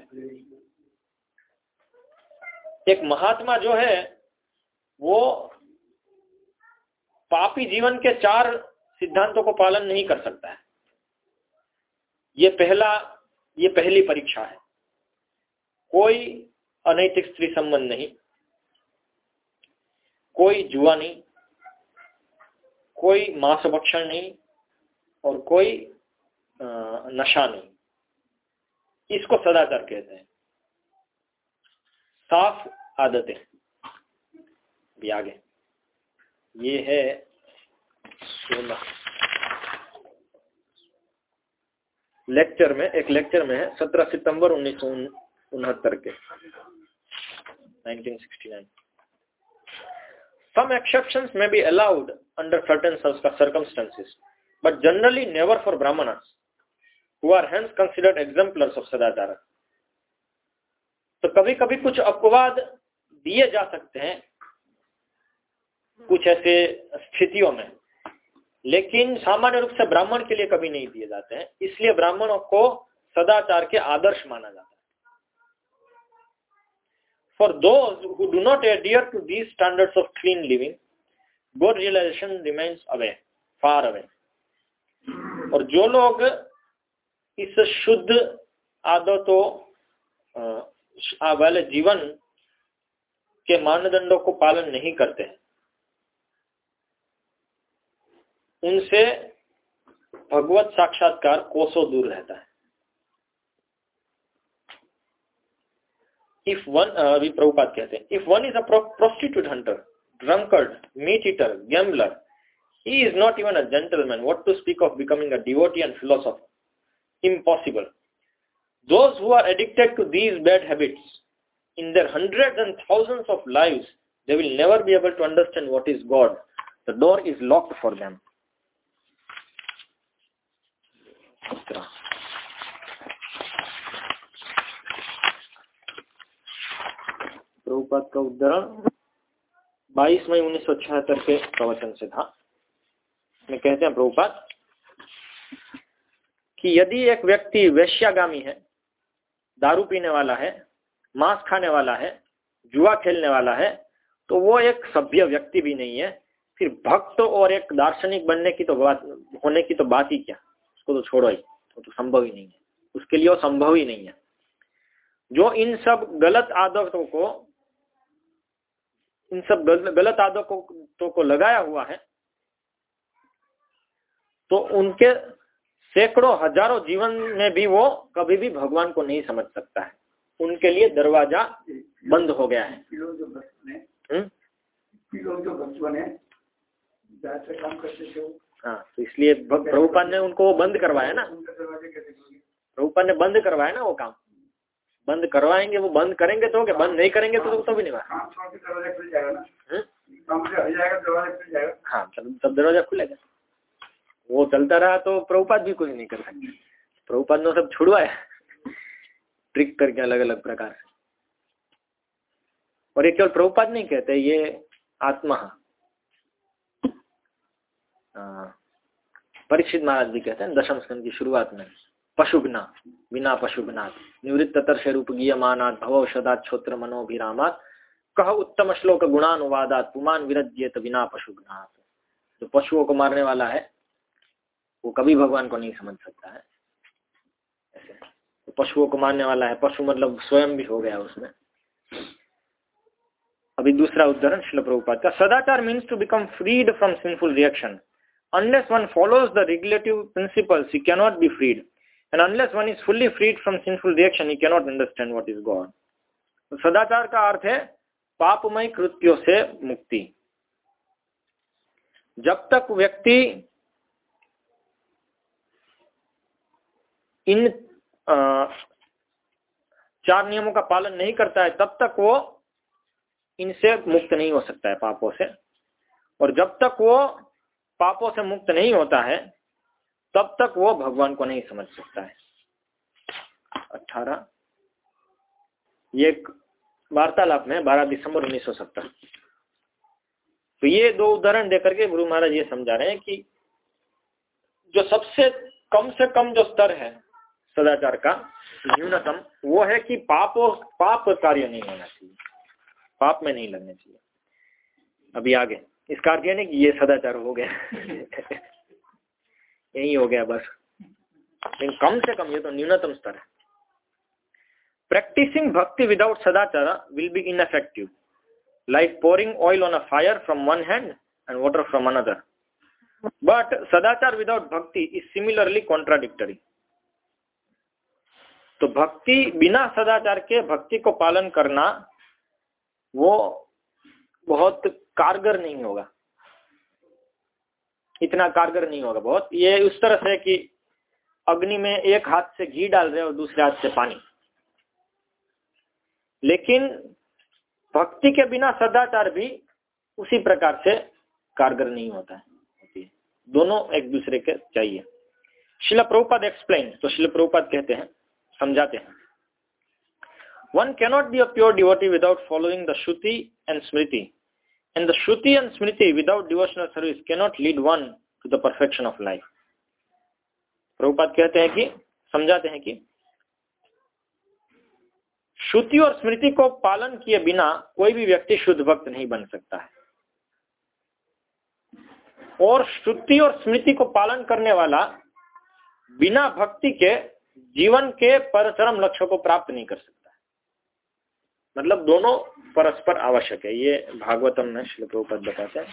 एक महात्मा जो है, वो पापी जीवन के चार सिद्धांतों को पालन नहीं कर सकता है। ये पहला, ये पहली परीक्षा है। कोई अनैतिक स्त्री संबंध नहीं, कोई जुआ नहीं, कोई मांस भक्षण नहीं, और कोई नशा नहीं इसको सदाचार कहते हैं साफ़ आदतें भी आगे ये है सोलह लेक्चर में एक लेक्चर में है सत्रह सितंबर उन्नीस सौ उनहत्तर के 1969 Some exceptions may be allowed under certain circumstances, but generally never for Brahmanas, who are hence considered exemplars of Sadachara. तो कभी कभी कुछ अपवाद दिए जा सकते हैं कुछ ऐसे स्थितियों में, लेकिन सामान्य रूप से ब्राह्मण के लिए कभी नहीं दिए जाते हैं। इसलिए ब्राह्मणों को सदाचार के आदर्श माना जाता है। For those who do not adhere to these standards of clean living good realisation remains away far away और जो लोग इस शुद्ध आदतों वाले जीवन के मानदंडों को पालन नहीं करते। उनसे भगवत साक्षात्कार कोसों दूर रहता है। इफ़ वन अभी प्रभुपात कहते हैं if one is a prostitute hunter drunkard meat eater gambler he is not even a gentleman what to speak of becoming a devotee and philosopher Impossible. Those who are addicted to these bad habits, in their hundreds and thousands of lives, they will never be able to understand what is God. The door is locked for them. Prabhupada का उद्धरण 22 मई उन्नीस सौ छिहत्तर के प्रवचन से था में कहते हैं प्रभुपाद कि यदि एक व्यक्ति वैश्यागामी है, दारू पीने वाला है, मांस खाने वाला है, जुआ खेलने वाला है तो वो एक सभ्य व्यक्ति भी नहीं है। फिर भक्त और एक दार्शनिक बनने की तो बात, होने की तो बात ही क्या? उसको तो छोड़ो ही, वो तो संभव ही नहीं है। उसके लिए वो संभव ही नहीं है। जो इन सब गलत आदतों को, इन सब गलत आदतों तो को लगाया हुआ है तो उनके सैकड़ों हज़ारों जीवन में भी वो कभी भी भगवान को नहीं समझ सकता है। उनके लिए दरवाज़ा बंद हो गया है। हम्म? हाँ तो इसलिए प्रभुपाद ने उनको वो बंद करवाया ना। प्रभुपाद ने बंद करवाया ना वो काम। बंद करवाएँगे वो बंद करेंगे तो क्या बंद नहीं करेंगे तो तो भी नहीं हम्म? हाँ तब दरवाज़ा खुलेगा। वो चलता रहा तो प्रभुपाद भी कुछ नहीं कर सकते। प्रभुपाद ने सब छुड़वाया। ट्रिक करके अलग अलग प्रकार। से और ये केवल प्रभुपाद नहीं कहते, ये आत्मा। परीक्षित महाराज भी कहते हैं, दशम स्कंद की शुरुआत में पशुघ्ना बिना पशुघ्नाथ निवृत्त तर्श रूप गीयमानात भव औषधात छोत्र मनोभिरामात, कह उत्तम श्लोक गुणानुवादात, पुमान विरज्यत बिना पशुघ्नाथ जो पशुओं को मारने वाला है। वो कभी भगवान को नहीं समझ सकता है। ऐसे तो पशुओं को मानने वाला है, पशु मतलब स्वयं भी हो गया उसमें। अभी दूसरा उदाहरण शिल प्रभुपात का, सदाचार means to become freed from sinful reaction unless one follows the regulative principle you cannot be freed and unless one is fully freed from sinful reaction you cannot understand what is God सदाचार का अर्थ है, पापमय कृत्यो से मुक्ति। जब तक व्यक्ति इन चार नियमों का पालन नहीं करता है, तब तक वो इनसे मुक्त नहीं हो सकता है, पापों से। और जब तक वो पापों से मुक्त नहीं होता है, तब तक वो भगवान को नहीं समझ सकता है। अठारह। ये वार्तालाप में बारह दिसंबर उन्नीस सौ सत्तर। तो ये दो उदाहरण देकर के गुरु महाराज ये समझा रहे हैं कि जो सबसे कम से कम जो स्तर है सदाचार का न्यूनतम, वो है कि पाप पाप कार्य नहीं होना चाहिए। पाप में नहीं लगने चाहिए। अभी आगे। इसका अर्थ नहीं कि ये सदाचार हो गया। यही हो गया बस। लेकिन कम से कम ये तो न्यूनतम स्तर है। प्रैक्टिसिंग भक्ति विदाउट सदाचार will be ineffective like pouring oil on a fire from one hand and water from another but सदाचार विदाउट भक्ति इज़ सिमिलरली कॉन्ट्राडिक्टरी तो भक्ति, बिना सदाचार के भक्ति को पालन करना, वो बहुत कारगर नहीं होगा। इतना कारगर नहीं होगा बहुत। ये उस तरह से कि अग्नि में एक हाथ से घी डाल रहे और दूसरे हाथ से पानी। लेकिन भक्ति के बिना सदाचार भी उसी प्रकार से कारगर नहीं होता है। दोनों एक दूसरे के चाहिए। शिला प्रभुपाद एक्सप्लेन तो शिला प्रभुपाद कहते हैं समझाते हैं। One cannot be a pure devotee without following the Shruti and Smriti and the Shruti and Smriti without devotional service cannot lead one to the perfection of life Prabhupada कहते हैं कि, समझाते हैं कि श्रुति और स्मृति को पालन किए बिना कोई भी व्यक्ति शुद्ध भक्त नहीं बन सकता है। और श्रुति और स्मृति को पालन करने वाला बिना भक्ति के जीवन के परचरम लक्ष्य को प्राप्त नहीं कर सकता। मतलब दोनों परस्पर आवश्यक है। ये भागवतम ने श्लोक पद बताते हैं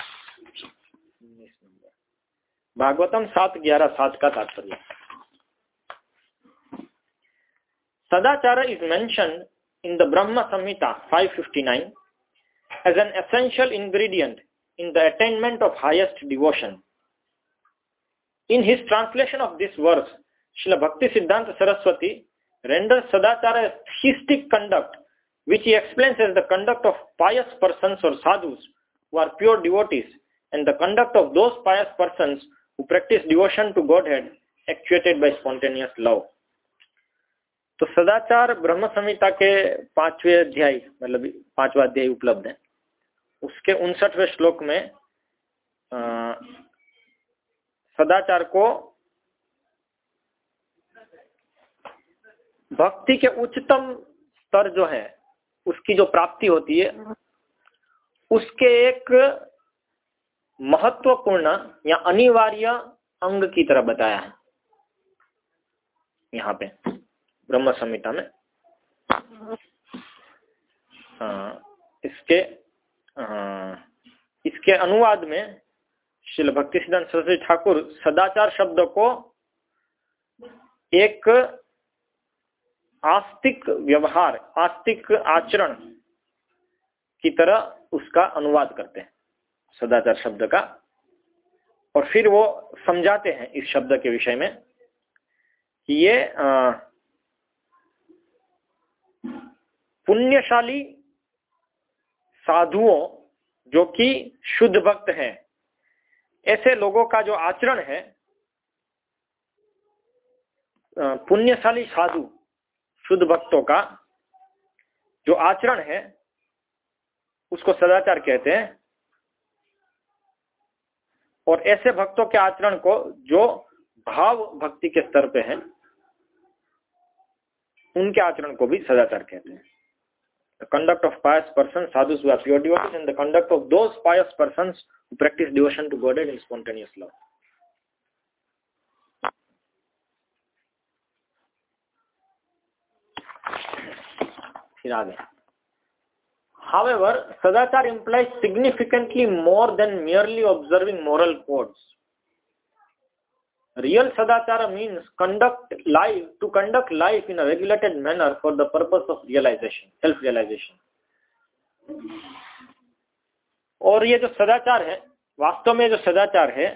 भागवतम सात ग्यारह, सात का तात्पर्य। सदाचार is mention in the Brahma Samhita 559 as an essential ingredient in the attainment of highest devotion in his translation of this verse Srila Bhakti Siddhanta Saraswati renders Sadachara as theistic conduct, which he explains as the conduct of pious persons or sadhus who are pure devotees, and the conduct of those pious persons who practice devotion to Godhead actuated by spontaneous. तो सदाचार ब्रह्म संहिता के पांचवे अध्याय मतलब पांचवा अध्याय उपलब्ध है उसके उनसठवें श्लोक में आ, सदाचार को भक्ति के उच्चतम स्तर जो है उसकी जो प्राप्ति होती है उसके एक महत्वपूर्ण या अनिवार्य अंग की तरह बताया है। यहाँ पे ब्रह्म संहिता में। आ, इसके आ, इसके अनुवाद में शिल भक्ति सिद्धांत सरस्वती ठाकुर सदाचार शब्द को एक आस्तिक व्यवहार, आस्तिक आचरण की तरह उसका अनुवाद करते हैं, सदाचार शब्द का। और फिर वो समझाते हैं इस शब्द के विषय में कि ये पुण्यशाली साधुओं जो कि शुद्ध भक्त हैं, ऐसे लोगों का जो आचरण है पुण्यशाली साधु शुद्ध भक्तों का जो आचरण है, उसको सदाचार कहते हैं। और ऐसे भक्तों के आचरण को जो भाव भक्ति के स्तर पे हैं, उनके आचरण को भी सदाचार कहते हैं। The conduct of pious person Sadhu devotion and the conduct of those pious person practise devotion to God in spontaneous law फिर आ गया हावेवर सदाचार implies significantly more than merely observing moral codes real सदाचार means conduct life to conduct life in regulated manner for the purpose of realisation self realisation और ये जो सदाचार है, वास्तव में जो सदाचार है,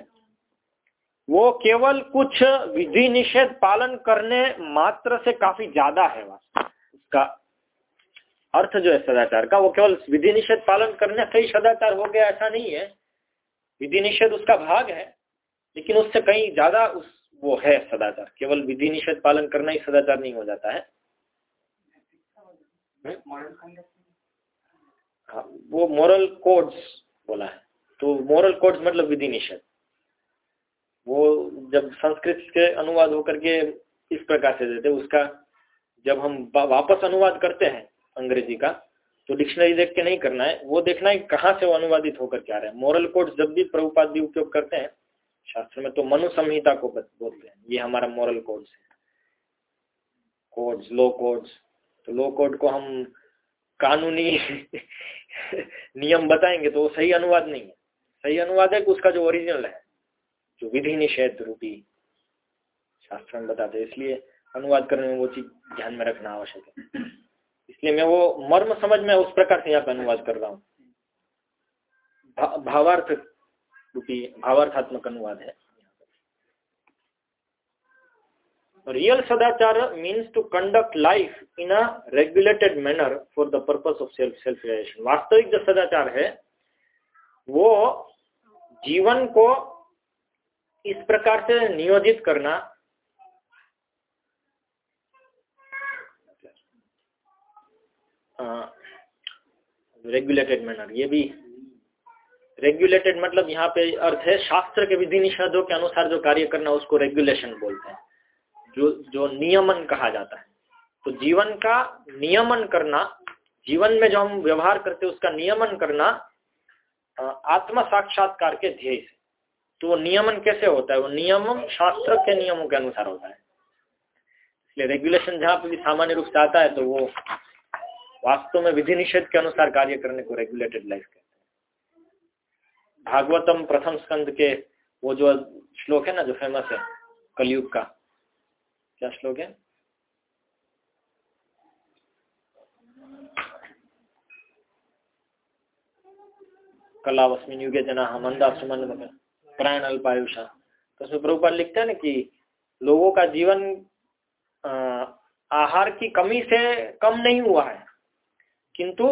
वो केवल कुछ विधि निषेध पालन करने मात्र से काफ़ी ज़्यादा है वास्तव उसका अर्थ जो है सदाचार का वो केवल विधि निषेध पालन करने से ही सदाचार हो गया ऐसा नहीं है। विधि निषेध उसका भाग है लेकिन उससे कहीं ज़्यादा उस वो है सदाचार। केवल विधि निषेध पालन करना ही सदाचार नहीं हो जाता है। हाँ वो मॉरल कोड्स बोला है। तो मॉरल कोड्स मतलब विधि निषेध वो जब संस्कृत के अनुवाद होकर के इस प्रकार से देते उसका जब हम वापस अनुवाद करते हैं अंग्रेज़ी का तो डिक्शनरी देख के नहीं करना है। वो देखना है कहाँ से वो अनुवादित होकर के आ रहे हैं। मॉरल कोड जब भी प्रभुपाद भी उपयोग करते हैं, शास्त्र में तो मनु संहिता को बोलते हैं। ये हमारा मॉरल कोड्स है। कोड्स लो कोड्स तो लो कोड को हम कानूनी नियम बताएँगे तो वो सही अनुवाद नहीं है। सही अनुवाद है कि उसका जो ओरिजिनल है, जो विधि निषेध रूपी शास्त्र में बताते हैं। इसलिए अनुवाद करने में वो चीज़ ध्यान में रखना आवश्यक है। इसलिए मैं वो मर्म समझ में उस प्रकार से यहाँ पे अनुवाद कर रहा हूँ। भावार्थ रूपी, भावार्थात्मक अनुवाद है। रियल सदाचार means to conduct life in a regulated manner for the purpose of self self realisation वास्तविक जो सदाचार है, वो जीवन को इस प्रकार से नियोजित करना रेगुलेटेड मैनर ये भी। रेगुलेटेड मतलब यहाँ पे अर्थ है शास्त्र के विधि निषेधों के अनुसार जो कार्य करना उसको रेगुलेशन बोलते हैं। जो जो नियमन कहा जाता है। तो जीवन का नियमन करना, जीवन में जो हम व्यवहार करते हैं उसका नियमन करना आत्म साक्षात्कार के ध्येय से। तो वो नियमन कैसे होता है? वो नियम शास्त्र के नियमों के अनुसार होता है। इसलिए रेगुलेशन जहाँ पे भी सामान्य रूप से आता है तो वो वास्तव में विधि निषेध के अनुसार कार्य करने को रेगुलेटेड लाइफ कहते हैं। भागवतम प्रथम स्कंद के वो जो श्लोक है ना, जो फ़ेमस है, कलयुग का। क्या श्लोक है? कलावस्मिन युगे जना मंदा सुमन प्राण अल्पायुषा तो उसमें प्रभुपाल लिखते हैं ना कि लोगों का जीवन आहार की कमी से कम नहीं हुआ है। किंतु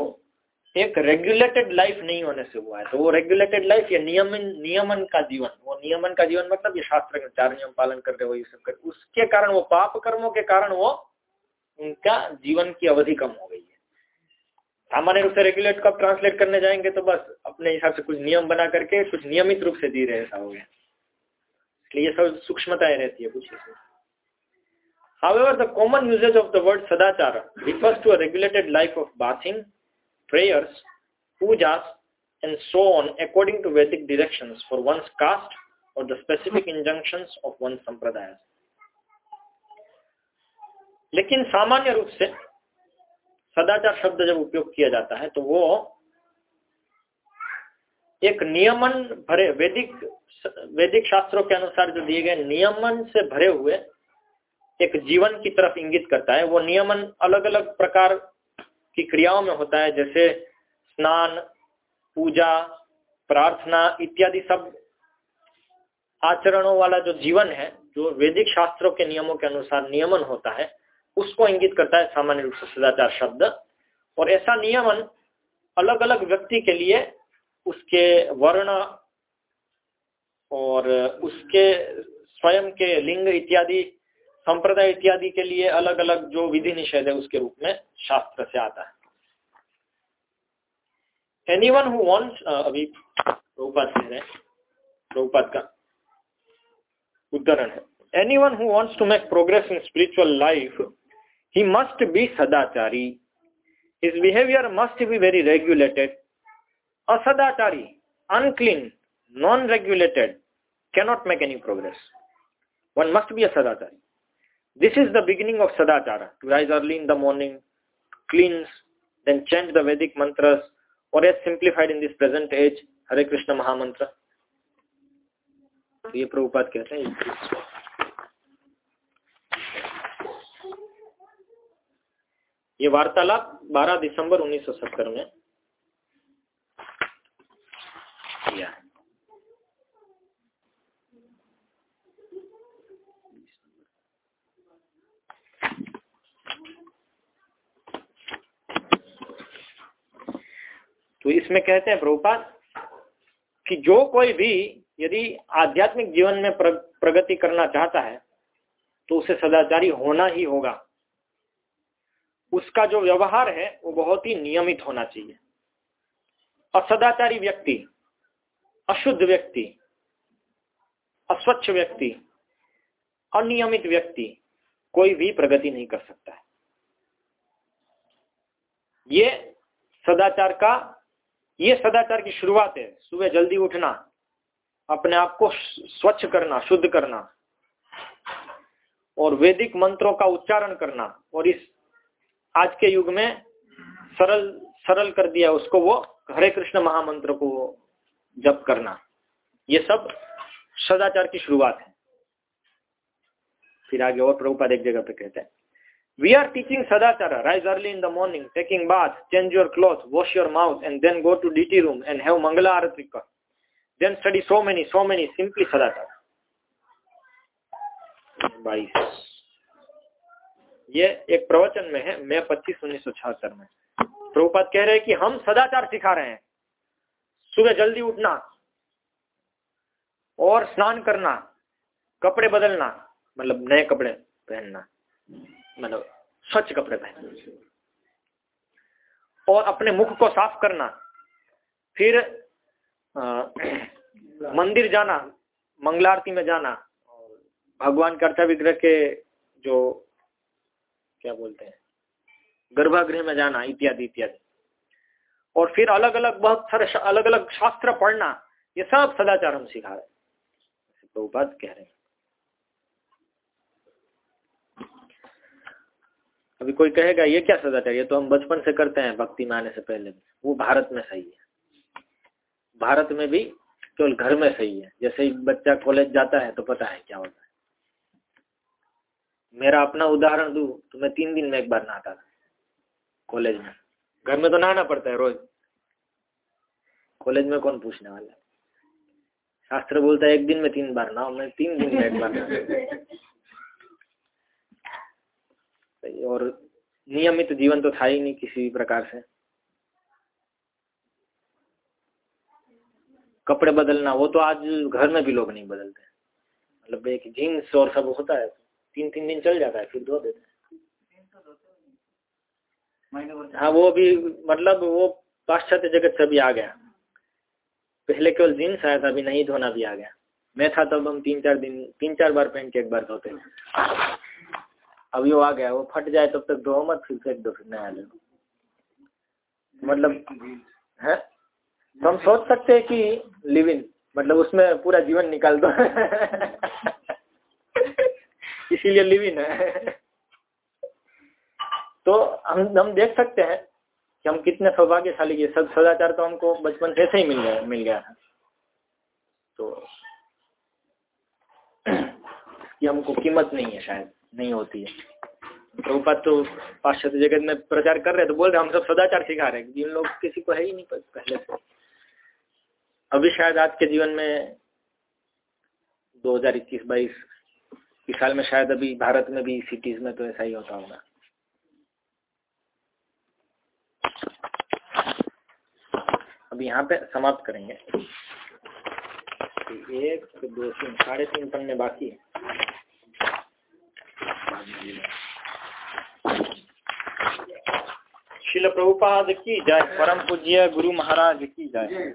एक रेगुलेटेड लाइफ नहीं होने से हुआ है। तो वो रेगुलेटेड लाइफ या नियमन नियमन का जीवन, वो नियमन का जीवन मतलब ये शास्त्र के चार नियम पालन कर रहे वो ये सब कर। उसके कारण, वो पाप कर्मों के कारण वो उनका जीवन की अवधि कम हो गई है। सामान्य रूप से रेगुलेट कब ट्रांसलेट करने जाएँगे तो बस अपने हिसाब से कुछ नियम बना करके कुछ नियमित रूप से जी रहे ऐसा हो गया। इसलिए सब सूक्ष्मताएँ रहती है कुछ इसमें। However, the common usage of the word sadachara refers to a regulated life of bathing, prayers, pujas, and so on according to Vedic directions for one's caste or the specific injunctions of one's sampradaya. लेकिन सामान्य रूप से सदाचार शब्द जब उपयोग किया जाता है तो वो एक नियमन भरे वैदिक वैदिक शास्त्रों के अनुसार जो दिए गए नियमन से भरे हुए एक जीवन की तरफ़ इंगित करता है। वो नियमन अलग अलग प्रकार की क्रियाओं में होता है, जैसे स्नान, पूजा, प्रार्थना इत्यादि सब आचरणों वाला जो जीवन है, जो वैदिक शास्त्रों के नियमों के अनुसार नियमन होता है, उसको इंगित करता है सामान्य रूप से सदाचार शब्द। और ऐसा नियमन अलग अलग व्यक्ति के लिए उसके वर्ण और उसके स्वयं के लिंग इत्यादि संप्रदाय इत्यादि के लिए अलग अलग जो विधि निषेध है, उसके रूप में शास्त्र से आता है। एनीवन हु वांट्स अभी प्रभुपाद कह रहे प्रभुपाद का उदाहरण है। Anyone who wants to make progress in spiritual life he must be सदाचारी his behaviour must be very regulated असदाचारी unclean non regulated cannot make any progress one must be Sadatari. This is the beginning of Sadachara, to rise early in the morning, cleanse, then chant the Vedic mantras, or as simplified in this present age, Hare Krishna Mahamantra. तो ये प्रभुपाद कहते हैं ये वार्तालाप 12 दिसंबर 1970 में किया है तो इसमें कहते हैं प्रभुपाद कि जो कोई भी यदि आध्यात्मिक जीवन में प्रगति करना चाहता है तो उसे सदाचारी होना ही होगा। उसका जो व्यवहार है, वो बहुत ही नियमित होना चाहिए। असदाचारी व्यक्ति, अशुद्ध व्यक्ति, अस्वच्छ व्यक्ति, अनियमित व्यक्ति कोई भी प्रगति नहीं कर सकता है। ये सदाचार का ये सदाचार की शुरुआत है। सुबह जल्दी उठना, अपने आप को स्वच्छ करना, शुद्ध करना, और वैदिक मंत्रों का उच्चारण करना, और इस आज के युग में सरल सरल कर दिया उसको वो हरे कृष्ण महामंत्र को जप करना। ये सब सदाचार की शुरुआत है। फिर आगे और प्रभुपाद एक जगह पे कहते हैं। We are teaching Sadachara. Rise early in the morning, taking bath, change your clothes, wash your mouth, and then go to DT room and have Mangala Aratrika. Then study so many, so many, simply Sadachara. ये एक प्रवचन में है मैं पच्चीस उन्नीस सौ छिहत्तर में प्रभुपाद कह रहे हैं कि हम सदाचार सिखा रहे हैं सुबह जल्दी उठना और स्नान करना कपड़े बदलना मतलब नए कपड़े पहनना मतलब स्वच्छ कपड़े पहनना और अपने मुख को साफ़ करना फिर आ, मंदिर जाना मंगलारती में जाना भगवान के अर्था विग्रह के जो क्या बोलते हैं गर्भागृह में जाना इत्यादि इत्यादि। और फिर अलग अलग बहुत सारे अलग अलग शास्त्र पढ़ना ये सब सदाचार हम सिखा रहे प्रभुपाद कह रहे हैं। अभी कोई कहेगा, ये क्या सदाचार ये तो हम बचपन से करते हैं, भक्ति में आने से पहले वो भारत में सही है। भारत में भी केवल घर में सही है। जैसे ही बच्चा कॉलेज जाता है तो पता है क्या होता है। मेरा अपना उदाहरण दू तो मैं तीन दिन में एक बार नहाता था कॉलेज में। घर में तो नहाना पड़ता है रोज। कॉलेज में कौन पूछने वाला है? शास्त्र बोलता है, एक दिन में तीन बार नहाओ, मैं तीन दिन में एक बार और नियमित जीवन तो था ही नहीं किसी भी प्रकार से। कपड़े बदलना, वो तो आज घर में भी लोग नहीं बदलते। मतलब एक जीन्स और सब होता है तीन तीन दिन चल जाता है, फिर धो देते हैं। हाँ वो भी मतलब वो पाश्चात्य जगत से भी आ गया। पहले केवल जीन्स आया था, अभी नहीं, धोना भी आ गया। मैं था तब हम तीन चार दिन तीन चार बार पहन के एक बार धोते अभी वो आ गया, वो फट जाए तब तक धो मत, फिर फेंक दो, फिर नया लो मतलब है? तो हम सोच सकते हैं कि लिव इन मतलब उसमें पूरा जीवन निकाल दो। इसीलिए लिव इन है। तो हम हम देख सकते हैं कि हम कितने सौभाग्यशाली ये सब सदाचार तो हमको बचपन से ऐसे ही मिल गया मिल गया था तो ये हमको कीमत नहीं है शायद। नहीं होती है। प्रभुपात तो पाश्चात्य जगत में प्रचार कर रहे तो बोल रहे हम सब सदाचार सिखा रहे हैं। जिन लोग किसी को है ही नहीं पहले से अभी शायद आज के जीवन में 2021 बाईस इस साल में शायद अभी भारत में भी सिटीज़ में तो ऐसा ही होता होगा। अभी यहाँ पे समाप्त करेंगे। एक, दो, तीन, साढ़े तीन पन्ने बाकी है। शिल प्रभुपाद की जय परम पूज्य गुरु महाराज की जय